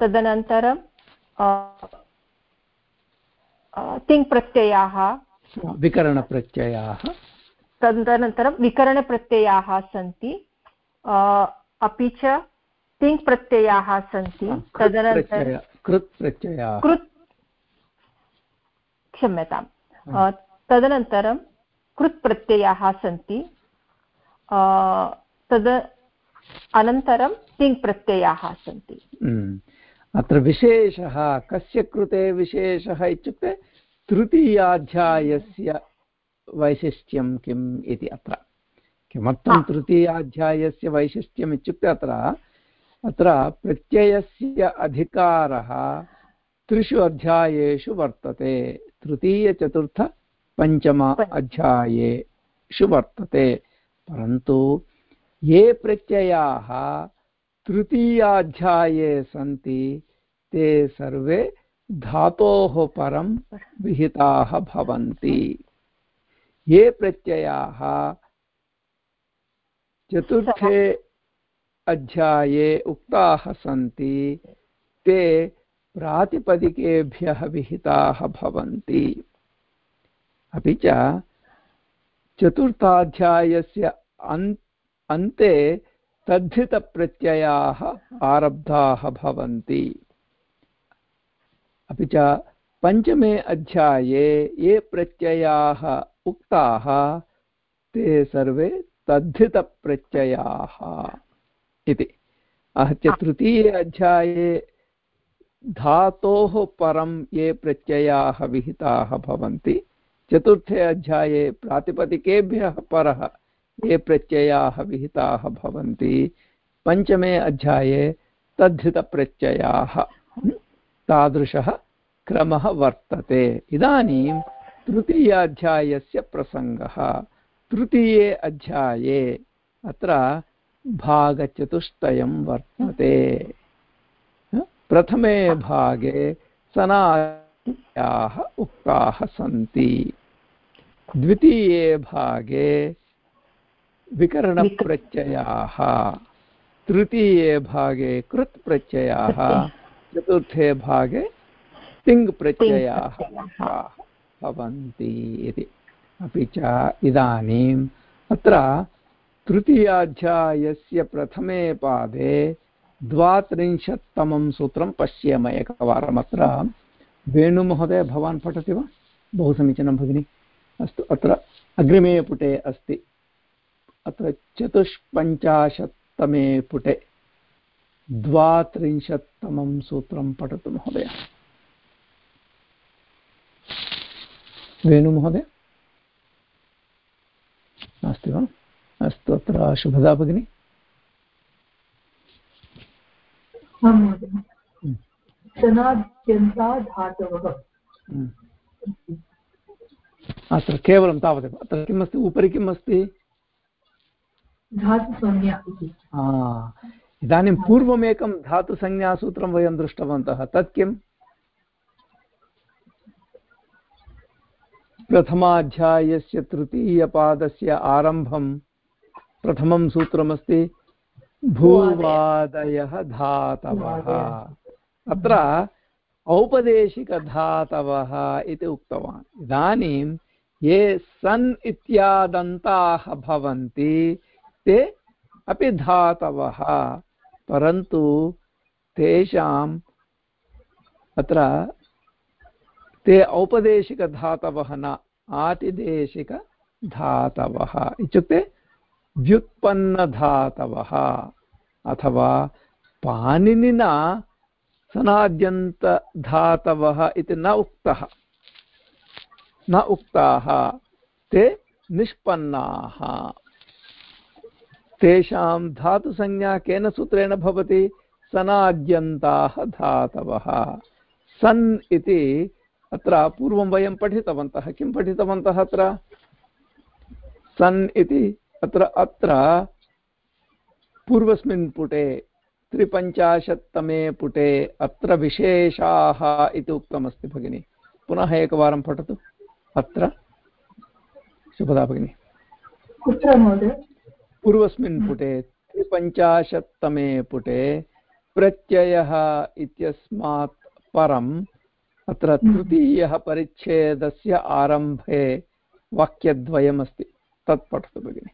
तदनन्तरं तिङ्प्रत्ययाः विकरणप्रत्ययाः तदनन्तरं विकरणप्रत्ययाः सन्ति अपि च तिङ् प्रत्ययाः सन्ति तदनन्तरं कृत् प्रत्ययाः कृत् क्षम्यतां तदनन्तरं कृत् प्रत्ययाः सन्ति तद् अनन्तरं तिङ् प्रत्ययाः सन्ति। अत्र विशेषः कस्य कृते विशेषः इत्युक्ते तृतीयाध्यायस्य वैशिष्ट्यं किम् इति अत्र। किमर्थं तृतीयाध्यायस्य वैशिष्ट्यम् इत्युक्ते अत्र अत्र प्रत्ययस्य अधिकारः त्रिषु अध्यायेषु वर्तते तृतीयचतुर्थपञ्चम अध्यायेषु वर्तते। परन्तु ये प्रत्ययाः तृतीयाध्याये सन्ति ते सर्वे धातोः परं विहिताः भवन्ति। ये प्रत्ययाः चतुर्थे अध्याये उक्ताः सन्ति, ते प्रातिपदिकेभ्यः विहिताः भवन्ति। अपि च चतुर्थाध्यायस्य अन्, अन्ते तद्धितप्रत्ययाः आरब्धाः भवन्ति। अपि च पञ्चमे अध्याये ये प्रत्ययाः उक्ताः, ते सर्वे तद्धितप्रत्ययाः इति। आहत्य तृतीये अध्याये, धातोः परं ये प्रत्ययाः विहिताः भवन्ति, चतुर्थे अध्याये प्रातिपदिकेभ्यः परः ये प्रत्ययाः विहिताः भवन्ति, पञ्चमे अध्याये तद्धितप्रत्ययाः। तादृशः क्रमः वर्तते। इदानीं तृतीयाध्यायस्य प्रसङ्गः। तृतीये अध्याये अत्र भागचतुष्टयं वर्तते। प्रथमे भागे सनायाः उक्ताः सन्ति। द्वितीये भागे विकरणप्रत्ययाः। तृतीये भागे कृत् प्रत्ययाः चतुर्थे भागे तिङ्प्रत्ययाः भवन्ति इति। अपि च इदानीम् अत्र तृतीयाध्यायस्य प्रथमे पादे द्वात्रिंशत्तमं सूत्रं पश्येम एकवारम् अत्र। वेणुमहोदय भवान् पठति वा? बहु समीचीनं भगिनि। अस्तु अत्र अग्रिमे पुटे अस्ति। अत्र चतुष्पञ्चाशत्तमे पुटे। द्वात्रिंशत्तमं सूत्रं पठतु महोदय। वेणुमहोदय नास्ति वा? अस्तु अत्र शुभदा भगिनि। अत्र केवलं तावदेव। अत्र किम् अस्ति उपरि किम् अस्ति इदानीं पूर्वमेकं धातुसंज्ञासूत्रं वयं दृष्टवन्तः तत् किम् प्रथमाध्यायस्य तृतीयपादस्य आरम्भं प्रथमं सूत्रमस्ति भूवादयः धातवः। अत्र औपदेशिकधातवः इति उक्तवान्। इदानीं ये सन् इत्यादन्ताः भवन्ति, ते अपि धातवः। परन्तु तेषाम् अत्र ते औपदेशिकधातवः न, आतिदेशिकधातवः इत्युक्ते व्युत्पन्नधातवः अथवा पाणिनिना सनाद्यन्तधातवः इति न उक्तः। न उक्ताः, ते निष्पन्नाः। तेषां धातुसंज्ञा केन सूत्रेण भवति? सनाद्यन्ताः धातवः। सन् इति अत्र पूर्वं वयं पठितवन्तः। किं पठितवन्तः अत्र? सन् इति अत्र अत्र पूर्वस्मिन् पुटे, त्रिपञ्चाशत्तमे पुटे अत्र विशेषाः इति उक्तमस्ति भगिनि। पुनः एकवारं पठतु। अत्र। शुभदा भगिनि। कुत्र महोदय? पूर्वस्मिन् पुटे त्रिपञ्चाशत्तमे पुटे प्रत्ययः इत्यस्मात् परम् अत्र हम्म। तृतीयः परिच्छेदस्य आरम्भे वाक्यद्वयमस्ति। तत् पठतु भगिनि।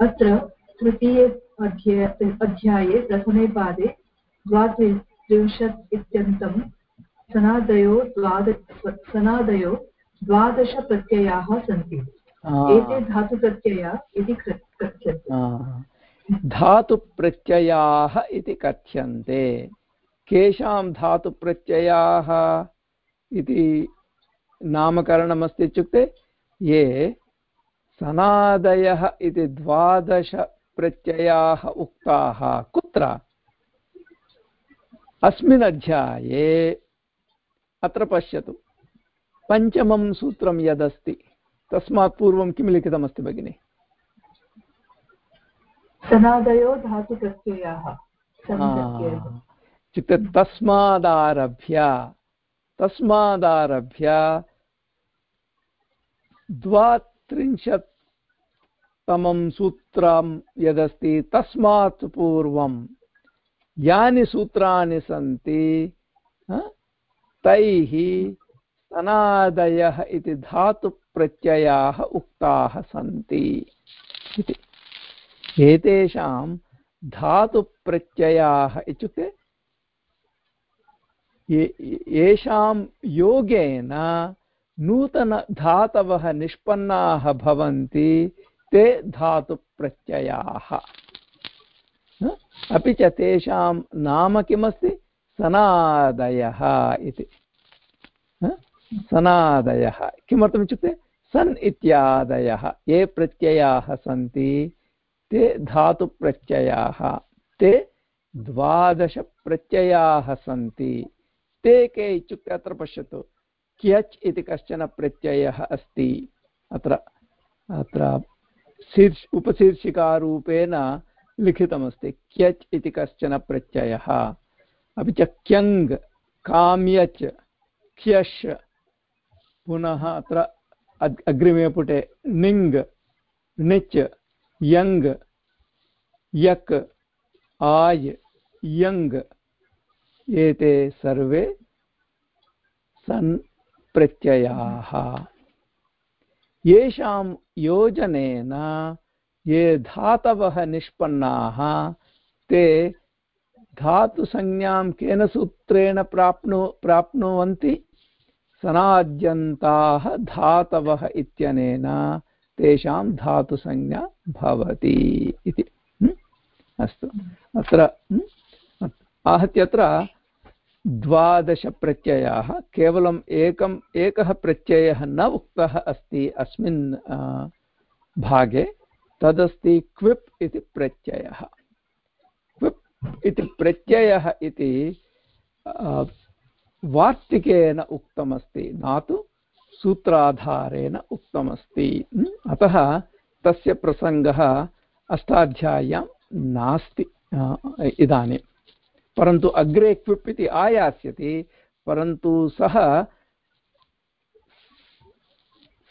अत्र तृतीये अध्याये प्रथमे पादे द्वात्रिंशत् इत्यन्तं सनादयो द्वाद सनादयो द्वादशप्रत्ययाः सन्ति। एते धातुप्रत्यया इति कथ्यन्ते। धातुप्रत्ययाः इति कथ्यन्ते। केषां धातुप्रत्ययाः इति नामकरणमस्ति इत्युक्ते ये सनादयः इति द्वादशप्रत्ययाः उक्ताः कुत्र? अस्मिन् अध्याये अत्र पश्यतु। पञ्चमं सूत्रं यदस्ति। तस्मात् पूर्वं किं लिखितमस्ति भगिनि? सनादयो धातुप्रत्ययाः इत्युक्ते तस्मादारभ्य तस्मादारभ्य द्वात्रिंशत्तमं सूत्रं यदस्ति तस्मात् पूर्वं। यानि सूत्राणि सन्ति तैः अनादयः इति धातुप्रत्ययाः उक्ताः सन्ति इति। एतेषां धातुप्रत्ययाः इत्युक्ते येषां योगेन नूतनधातवः निष्पन्नाः भवन्ति ते धातुप्रत्ययाः। अपि च तेषां नाम किमस्ति? सनादयः इति। सनादयः। किमर्थमित्युक्ते सन् इत्यादयः। ये प्रत्ययाः सन्ति, ते धातुप्रत्ययाः, ते द्वादशप्रत्ययाः सन्ति। ते के इत्युक्ते, अत्र पश्यतु, क्यच् इति कश्चन प्रत्ययः अस्ति। अत्र अत्र शीर्ष, उपशीर्षिकारूपेण लिखितमस्ति, क्यच् इति कश्चन प्रत्ययः। अपि च क्यङ्, काम्यच्, क्यश् पुनः अत्र अग्रिमे पुटे णिङ् णिच् यङ् यक्, आय् यङ् एते सर्वे सन् प्रत्ययाः। येषां योजनेन ये धातवः निष्पन्नाः, ते धातुसंज्ञां केन सूत्रेण प्राप्नु, प्राप्नुवन्ति? सनाद्यन्ताः धातवः इत्यनेन तेषां धातुसंज्ञा भवति इति। अस्तु। अत्र आहत्य अत्र द्वादशप्रत्ययाः केवलम् एकम् एकः प्रत्ययः न उक्तः अस्ति अस्मिन् भागे, तदस्ति क्विप् इति प्रत्ययः। क्विप् इति प्रत्ययः इति वार्तिकेन उक्तमस्ति। न तु सूत्राधारेण उक्तमस्ति। अतः तस्य प्रसङ्गः अष्टाध्याय्यां नास्ति इदानीं। परन्तु अग्रे क्विप् इति आयास्यति, परन्तु सः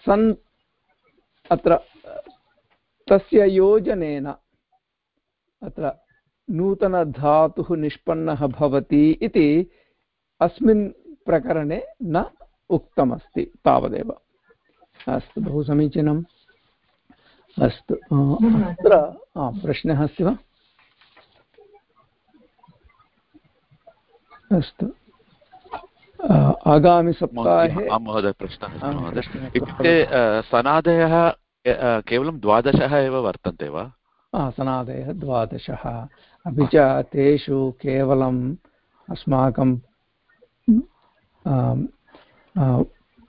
सन् अत्र, तस्य योजनेन अत्र नूतनधातुः निष्पन्नः भवति इति अस्मिन् प्रकरणे न उक्तमस्ति तावदेव। अस्तु बहु समीचीनम्। अस्तु अत्र प्रश्नः अस्ति वा? अस्तु। आगामिसप्ताहे महोदय प्रश्नः इत्युक्ते सनादयः केवलं द्वादशः एव वर्तन्ते वा? सनादयः द्वादशः। अपि च तेषु केवलम् अस्माकं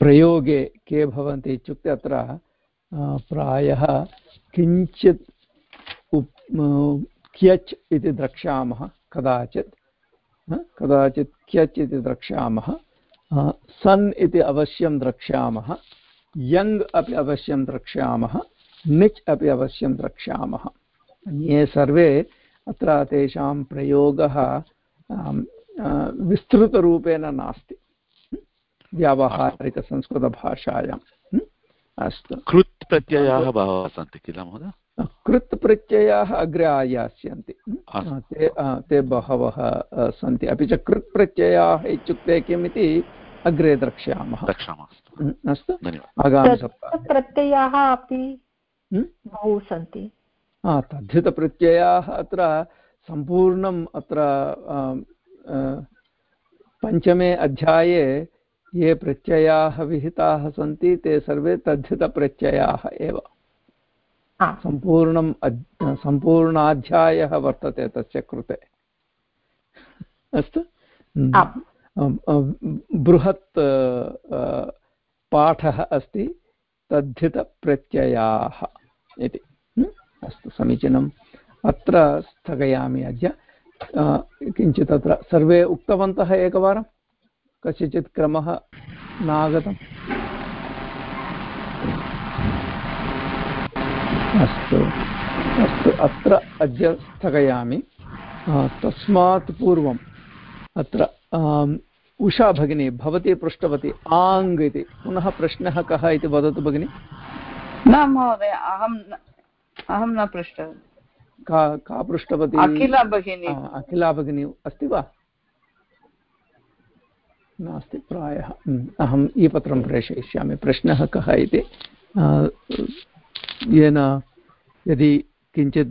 प्रयोगे के भवन्ति इत्युक्ते अत्र प्रायः किञ्चित् क्यच् इति द्रक्ष्यामः, कदाचित् कदाचित् क्यच् इति द्रक्ष्यामः सन् इति अवश्यं द्रक्ष्यामः यङ् अपि अवश्यं द्रक्ष्यामः, निच् अपि अवश्यं द्रक्ष्यामः। ये सर्वे अत्र तेषां प्रयोगः विस्तृतरूपेण नास्ति। व्यावहारिकसंस्कृतभाषायाम् अस्तु। कृत् प्रत्ययाः बहवः सन्ति किल महोदय? कृत् प्रत्ययाः अग्रे आयास्यन्ति। ते ते बहवः सन्ति। अपि च कृत् प्रत्ययाः इत्युक्ते किम् इति अग्रे द्रक्ष्यामः। द्रक्ष्यामः अस्तु। आगामिसप्ताहे प्रत्ययाः अपि बहु सन्ति। तद्धितप्रत्ययाः अत्र सम्पूर्णम् अत्र पञ्चमे अध्याये ये प्रत्ययाः विहिताः सन्ति ते सर्वे तद्धितप्रत्ययाः एव। सम्पूर्णं सम्पूर्णाध्यायः वर्तते तस्य कृते। अस्तु? बृहत् पाठः अस्ति तद्धितप्रत्ययाः इति। अस्तु समीचीनम्। अत्र स्थगयामि अद्य। किञ्चित् अत्र सर्वे उक्तवन्तः एकवारं कस्यचित् क्रमः नागतम्। अस्तु अस्तु अत्र अद्य स्थगयामि। तस्मात् पूर्वम्। अत्र उषा भगिनी भवती पृष्टवती आङ् इति। पुनः प्रश्नः कः इति वदतु भगिनि। न महोदय अहं अहं न पृष्टवती। का का पृष्टवती? अखिला भगिनी। अखिला भगिनी अस्ति वा? नास्ति प्रायः। अहम् ई पत्रं प्रेषयिष्यामि। प्रश्नः कः इति? येन यदि किञ्चित्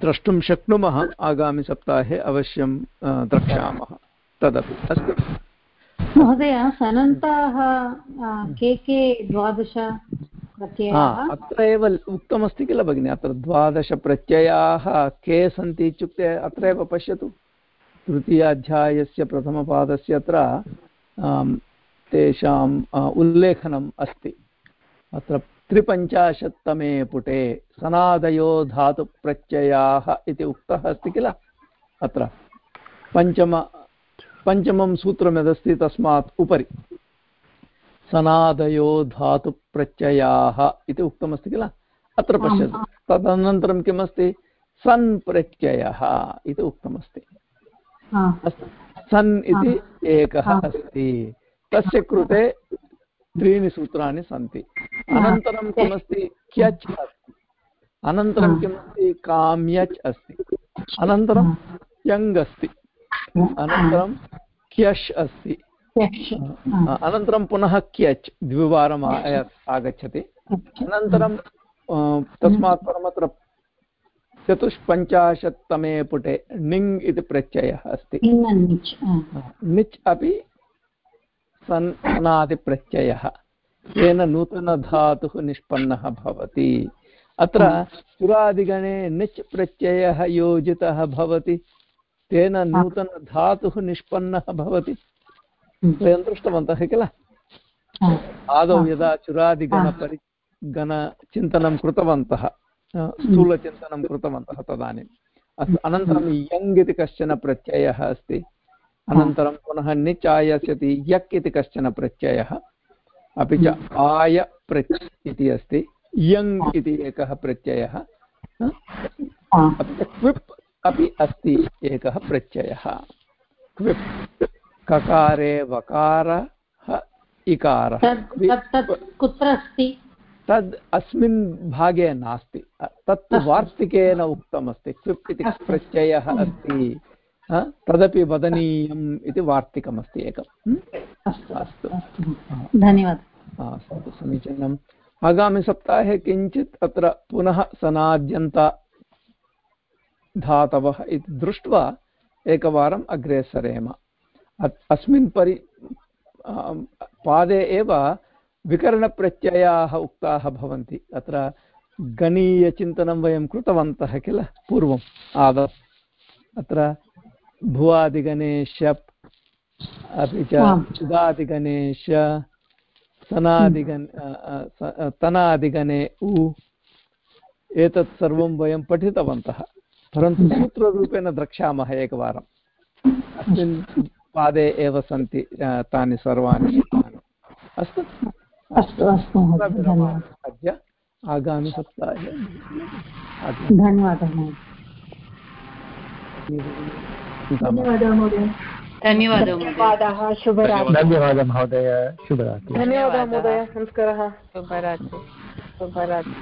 द्रष्टुं शक्नुमः आगामिसप्ताहे अवश्यं द्रक्ष्यामः। तदपि अस्तु। महोदय सनन्ताः के के द्वादश अत्र एव उक्तमस्ति किल भगिनि? अत्र द्वादशप्रत्ययाः के सन्ति इत्युक्ते अत्र एव पश्यतु। तृतीयाध्यायस्य प्रथमपादस्य अत्र तेषाम् उल्लेखनम् अस्ति। अत्र त्रिपञ्चाशत्तमे पुटे सनादयो धातुप्रत्ययाः इति उक्तः अस्ति किल? अत्र। पञ्चम पञ्चमं सूत्रं यदस्ति तस्मात् उपरि। सनादयो धातुप्रत्ययाः इति उक्तमस्ति किल? अत्र पश्यतु। तदनन्तरं किमस्ति? सन् प्रत्ययः इति उक्तमस्ति। अस्तु। सन् इति एकः अस्ति। तस्य कृते त्रीणि सूत्राणि सन्ति। अनन्तरं किमस्ति? क्यच् अस्ति। अनन्तरं किमस्ति? काम्यच् अस्ति। अनन्तरं यङ् अस्ति। अनन्तरं क्यश् अस्ति। अनन्तरं पुनः क्यच्। द्विवारम् आगच्छति। अनन्तरं तस्मात् परमत्र चतुष्पञ्चाशत्तमे पुटे णिङ् इति प्रत्ययः अस्ति। निच् अपि सन् सनादिप्रत्ययः तेन नूतनधातुः निष्पन्नः भवति। अत्र चुरादिगणे निच् प्रत्ययः योजितः भवति। तेन नूतनधातुः निष्पन्नः भवति। वयं दृष्टवन्तः किल? आदौ यदा चुरादिगणपरि गणचिन्तनं कृतवन्तः। स्थूलचिन्तनं कृतवन्तः तदानीम् अस्तु अनन्तरं यङ् इति कश्चन प्रत्ययः अस्ति। अनन्तरं पुनः निच् आयास्यति यक् इति कश्चन प्रत्ययः। अपि च आय प्रच् इति अस्ति। यङ् इति एकः प्रत्ययः। अपि च क्विप् अपि अस्ति एकः प्रत्ययः। क्विप् ककारे वकारः इकारः। कुत्र अस्ति? तद् अस्मिन् भागे नास्ति। तत्तु वार्तिकेन उक्तमस्ति क्विप् इति प्रत्ययः अस्ति। तदपि वदनीयम् इति वार्तिकमस्ति एकम्। अस्तु धन्यवादः। अस्तु समीचीनम्। आगामिसप्ताहे किञ्चित् अत्र पुनः सनाद्यन्त धातवः इति दृष्ट्वा एकवारम् अग्रे सरेम अस्मिन् परि पादे एव विकरणप्रत्ययाः उक्ताः भवन्ति। अत्र गणीयचिन्तनं वयं कृतवन्तः किल? पूर्वम् आदौ अत्र भुवादिगणे शप् अपि च सुधादिगणे श सनादिगण तनादिगणे उ। एतत् सर्वं वयं पठितवन्तः। परन्तु सूत्ररूपेण द्रक्ष्यामः एकवारम्। अस्मिन् पादे एव सन्ति तानि सर्वाणि। अस्तु। अस्तु अस्तु अद्य आगामिसप्ताहे धन्यवादः धन्यवादः महोदय। धन्यवादः शुभरात्रि। धन्यवादः महोदय शुभरात्रि। धन्यवादः महोदय नमस्कारः। शुभरात्रि। शुभरात्रि।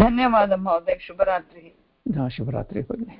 धन्यवादः महोदय शुभरात्रिः। शुभरात्रिः भगिनि